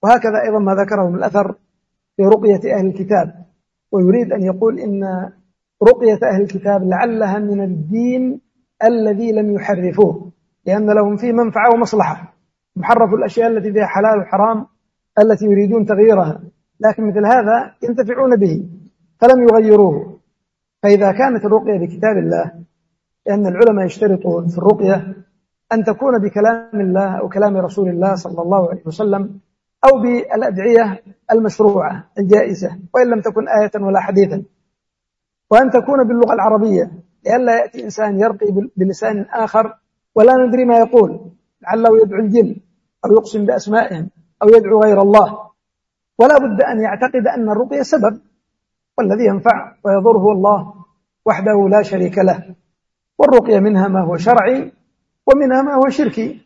وهكذا أيضا ما ذكره من الأثر في رقية أهل الكتاب ويريد أن يقول إن رقية أهل الكتاب لعلها من الدين الذي لم يحرفوه لأن لهم فيه منفعة ومصلحة. محرف الأشياء التي فيها حلال وحرام التي يريدون تغييرها. لكن مثل هذا ينتفعون به فلم يغيروه. فإذا كانت الرقية بكتاب الله لأن العلماء يشترطون في الرقية أن تكون بكلام الله أو كلام رسول الله صلى الله عليه وسلم أو بالأدعية المشروعة الجائزة وإن لم تكن آية ولا حديثا. وأن تكون باللغة العربية لئلا يأتي إنسان يرقي بلسان آخر ولا ندري ما يقول لعله يدعو الجن أو يقسم بأسمائهم أو يدعو غير الله. ولا بد أن يعتقد أن الرقية سبب والذي ينفع ويضر هو الله وحده لا شريك له. والرقية منها ما هو شرعي ومنها ما هو شركي.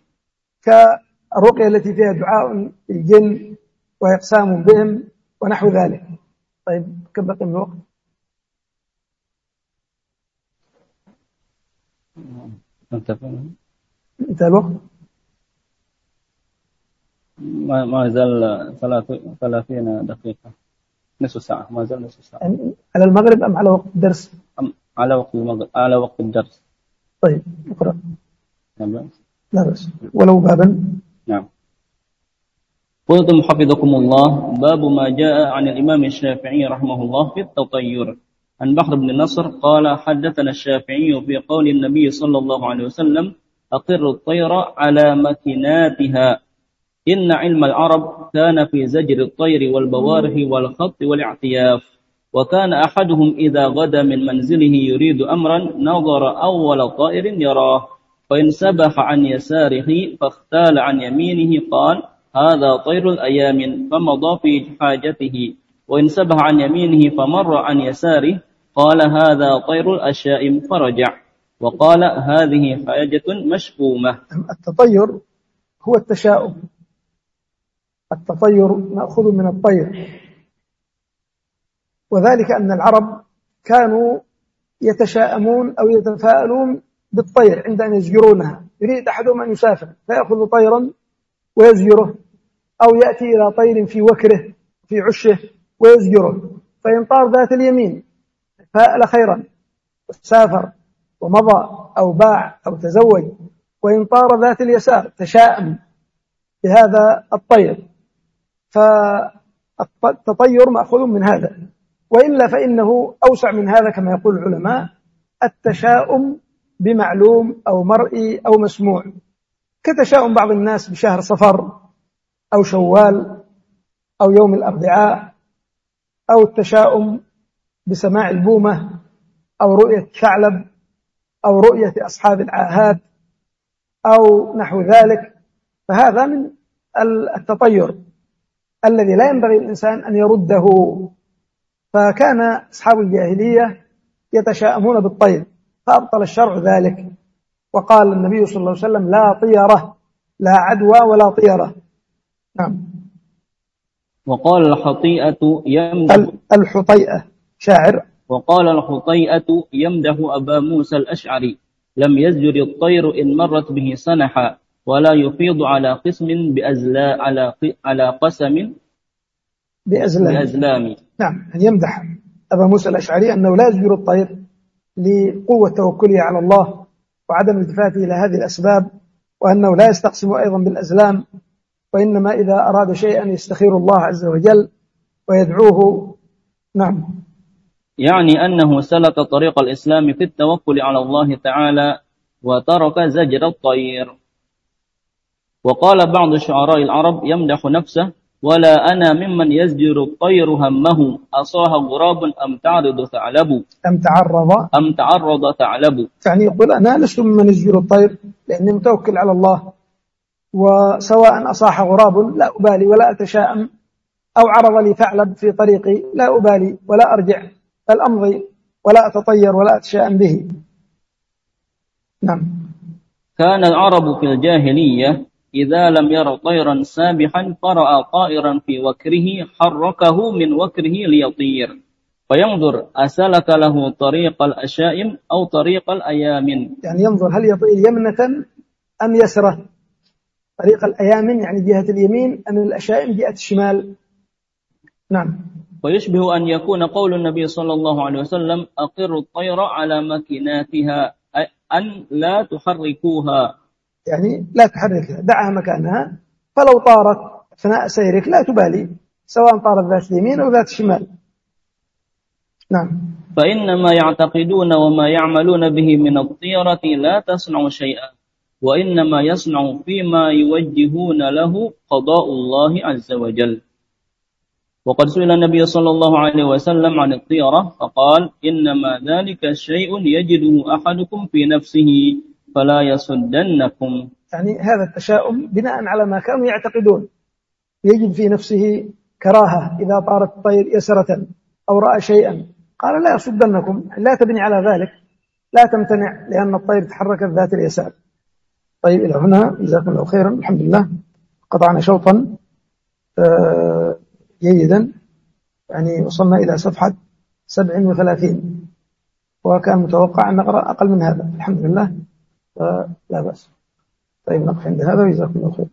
كالرقية التي فيها دعاء الجن وإقسام بهم ونحو ذلك. طيب كم بقي من الوقت انتهى الوقت؟ ما ما زال ثلاثين دقيقة نصف ساعة ما زال نصف ساعة. يعني على المغرب أم على وقت الدرس؟ أم على وقت المغرب على وقت الدرس. طيب اقرأ نعم. بأس لا بأس. ولو بابا. نعم. قلتم حفظكم الله. باب ما جاء عن الإمام الشافعي رحمه الله في التطير. عن بحر بن نصر قال حدثنا الشافعي في قول النبي صلى الله عليه وسلم أقر الطير على مكناتها. إن علم العرب كان في زجر الطير والبوارح والخط والاعتياف وكان أحدهم إذا غدا من منزله يريد أمرا نظر أول طائر يراه. فإن سبح عن يساره فاختال عن يمينه قال هذا طير الأيام فمضى في حاجته. وإن سبح عن يمينه فمر عن يساره قال هذا طير الأشائم فرجع. وقال هذه حاجة مشؤومة التطير هو التشاؤم. التطير مأخوذ من الطير. وذلك أن العرب كانوا يتشاءمون أو يتفاءلون بالطير عند أن يزجرونها. يريد أحدهم أن يسافر فيأخذ طيرا ويزجره أو يأتي إلى طير في وكره في عشه ويزجره. فإن طار ذات اليمين فأل خيرا سافر ومضى أو باع أو تزوج. وإن طار ذات اليسار تشاءم بهذا الطير. فالتطير مأخوذ من هذا. وإلا فإنه أوسع من هذا كما يقول العلماء التشاؤم بمعلوم أو مرئي أو مسموع. كتشاؤم بعض الناس بشهر صفر أو شوال أو يوم الأربعاء أو التشاؤم بسماع البومة أو رؤية ثعلب أو رؤية أصحاب العاهات أو نحو ذلك. فهذا من التطير الذي لا ينبغي الإنسان أن يرده. فكان أصحاب الجاهلية يتشاءمون بالطير. فأبطل الشرع ذلك. وقال النبي صلى الله عليه وسلم لا طيرة لا عدوى ولا طيرة. نعم. وقال الحطيئة يمدح الحطيئة شاعر. وقال الحطيئة يمدح أبا موسى الأشعري لم يزجر الطير إن مرت به سنحا ولا يفيض على قسم بأزلا على على قسم بأزلام. بأزلام. نعم يمدح أبا موسى الأشعري أنه لا يزجر الطير. لقوة توكله على الله وعدم التفاته إلى هذه الأسباب وأنه لا يستقسم أيضا بالأزلام وإنما إذا أراد شيئا يستخير الله عز وجل ويدعوه. نعم. يعني أنه سلك طريق الإسلام في التوكل على الله تعالى وترك زجر الطير. وقال بعض شعراء العرب يمدح نفسه ولا أنا ممن يزجر الطير همه أصاها غراب أم تعرض ثعلب؟ أم تعرض؟ أم تعرض ثعلب؟ يعني يقول أنا لست ممن يزجر الطير لأني متوكل على الله وسواء أصاح غراب لا أبالي ولا أتشاءم أو عرض لي ثعلب في طريقي لا أبالي ولا أرجع بل أمضي ولا أتطير ولا أتشاءم به. نعم. كان العرب في الجاهلية إذا لم ير طيرا سابحا فرأى طائرا في وكره حركه من وكره ليطير. فينظر أسلك له طريق الأشائم أو طريق الأيامن؟ يعني ينظر هل يطير يمنة أم يسرة؟ طريق الأيامن يعني جهة اليمين أم الأشائم جهة الشمال؟ نعم. ويشبه أن يكون قول النبي صلى الله عليه وسلم أقر الطير على مكناتها أن لا تحركوها. يعني لا تحركها دعها مكانها. فلو طارت أثناء سيرك لا تبالي سواء طارت ذات اليمين أو ذات الشمال. نعم. فإنما يعتقدون وما يعملون به من الطيرة لا تصنع شيئا وإنما يصنع فيما يوجهون له قضاء الله عز وجل. وقد سئل النبي صلى الله عليه وسلم عن الطيرة فقال إنما ذلك شيء يجده أحدكم في نفسه. فلا يصدنكم. يعني هذا التشاؤم بناء على ما كانوا يعتقدون. يجد في نفسه كراهة إذا طارت الطير يسرة أو رأى شيئا. قال لا يصدنكم لا تبني على ذلك. لا تمتنع لأن الطير تحركت ذات اليسار. طيب إلى هنا. جزاكم الله خيرا. الحمد لله. قطعنا شوطا. آه، جيدا. يعني وصلنا إلى صفحة 37 وكان متوقع أن نقرأ أقل من هذا. الحمد لله. لا بأس. طيب نقف عند هذا وجزاكم الله خير.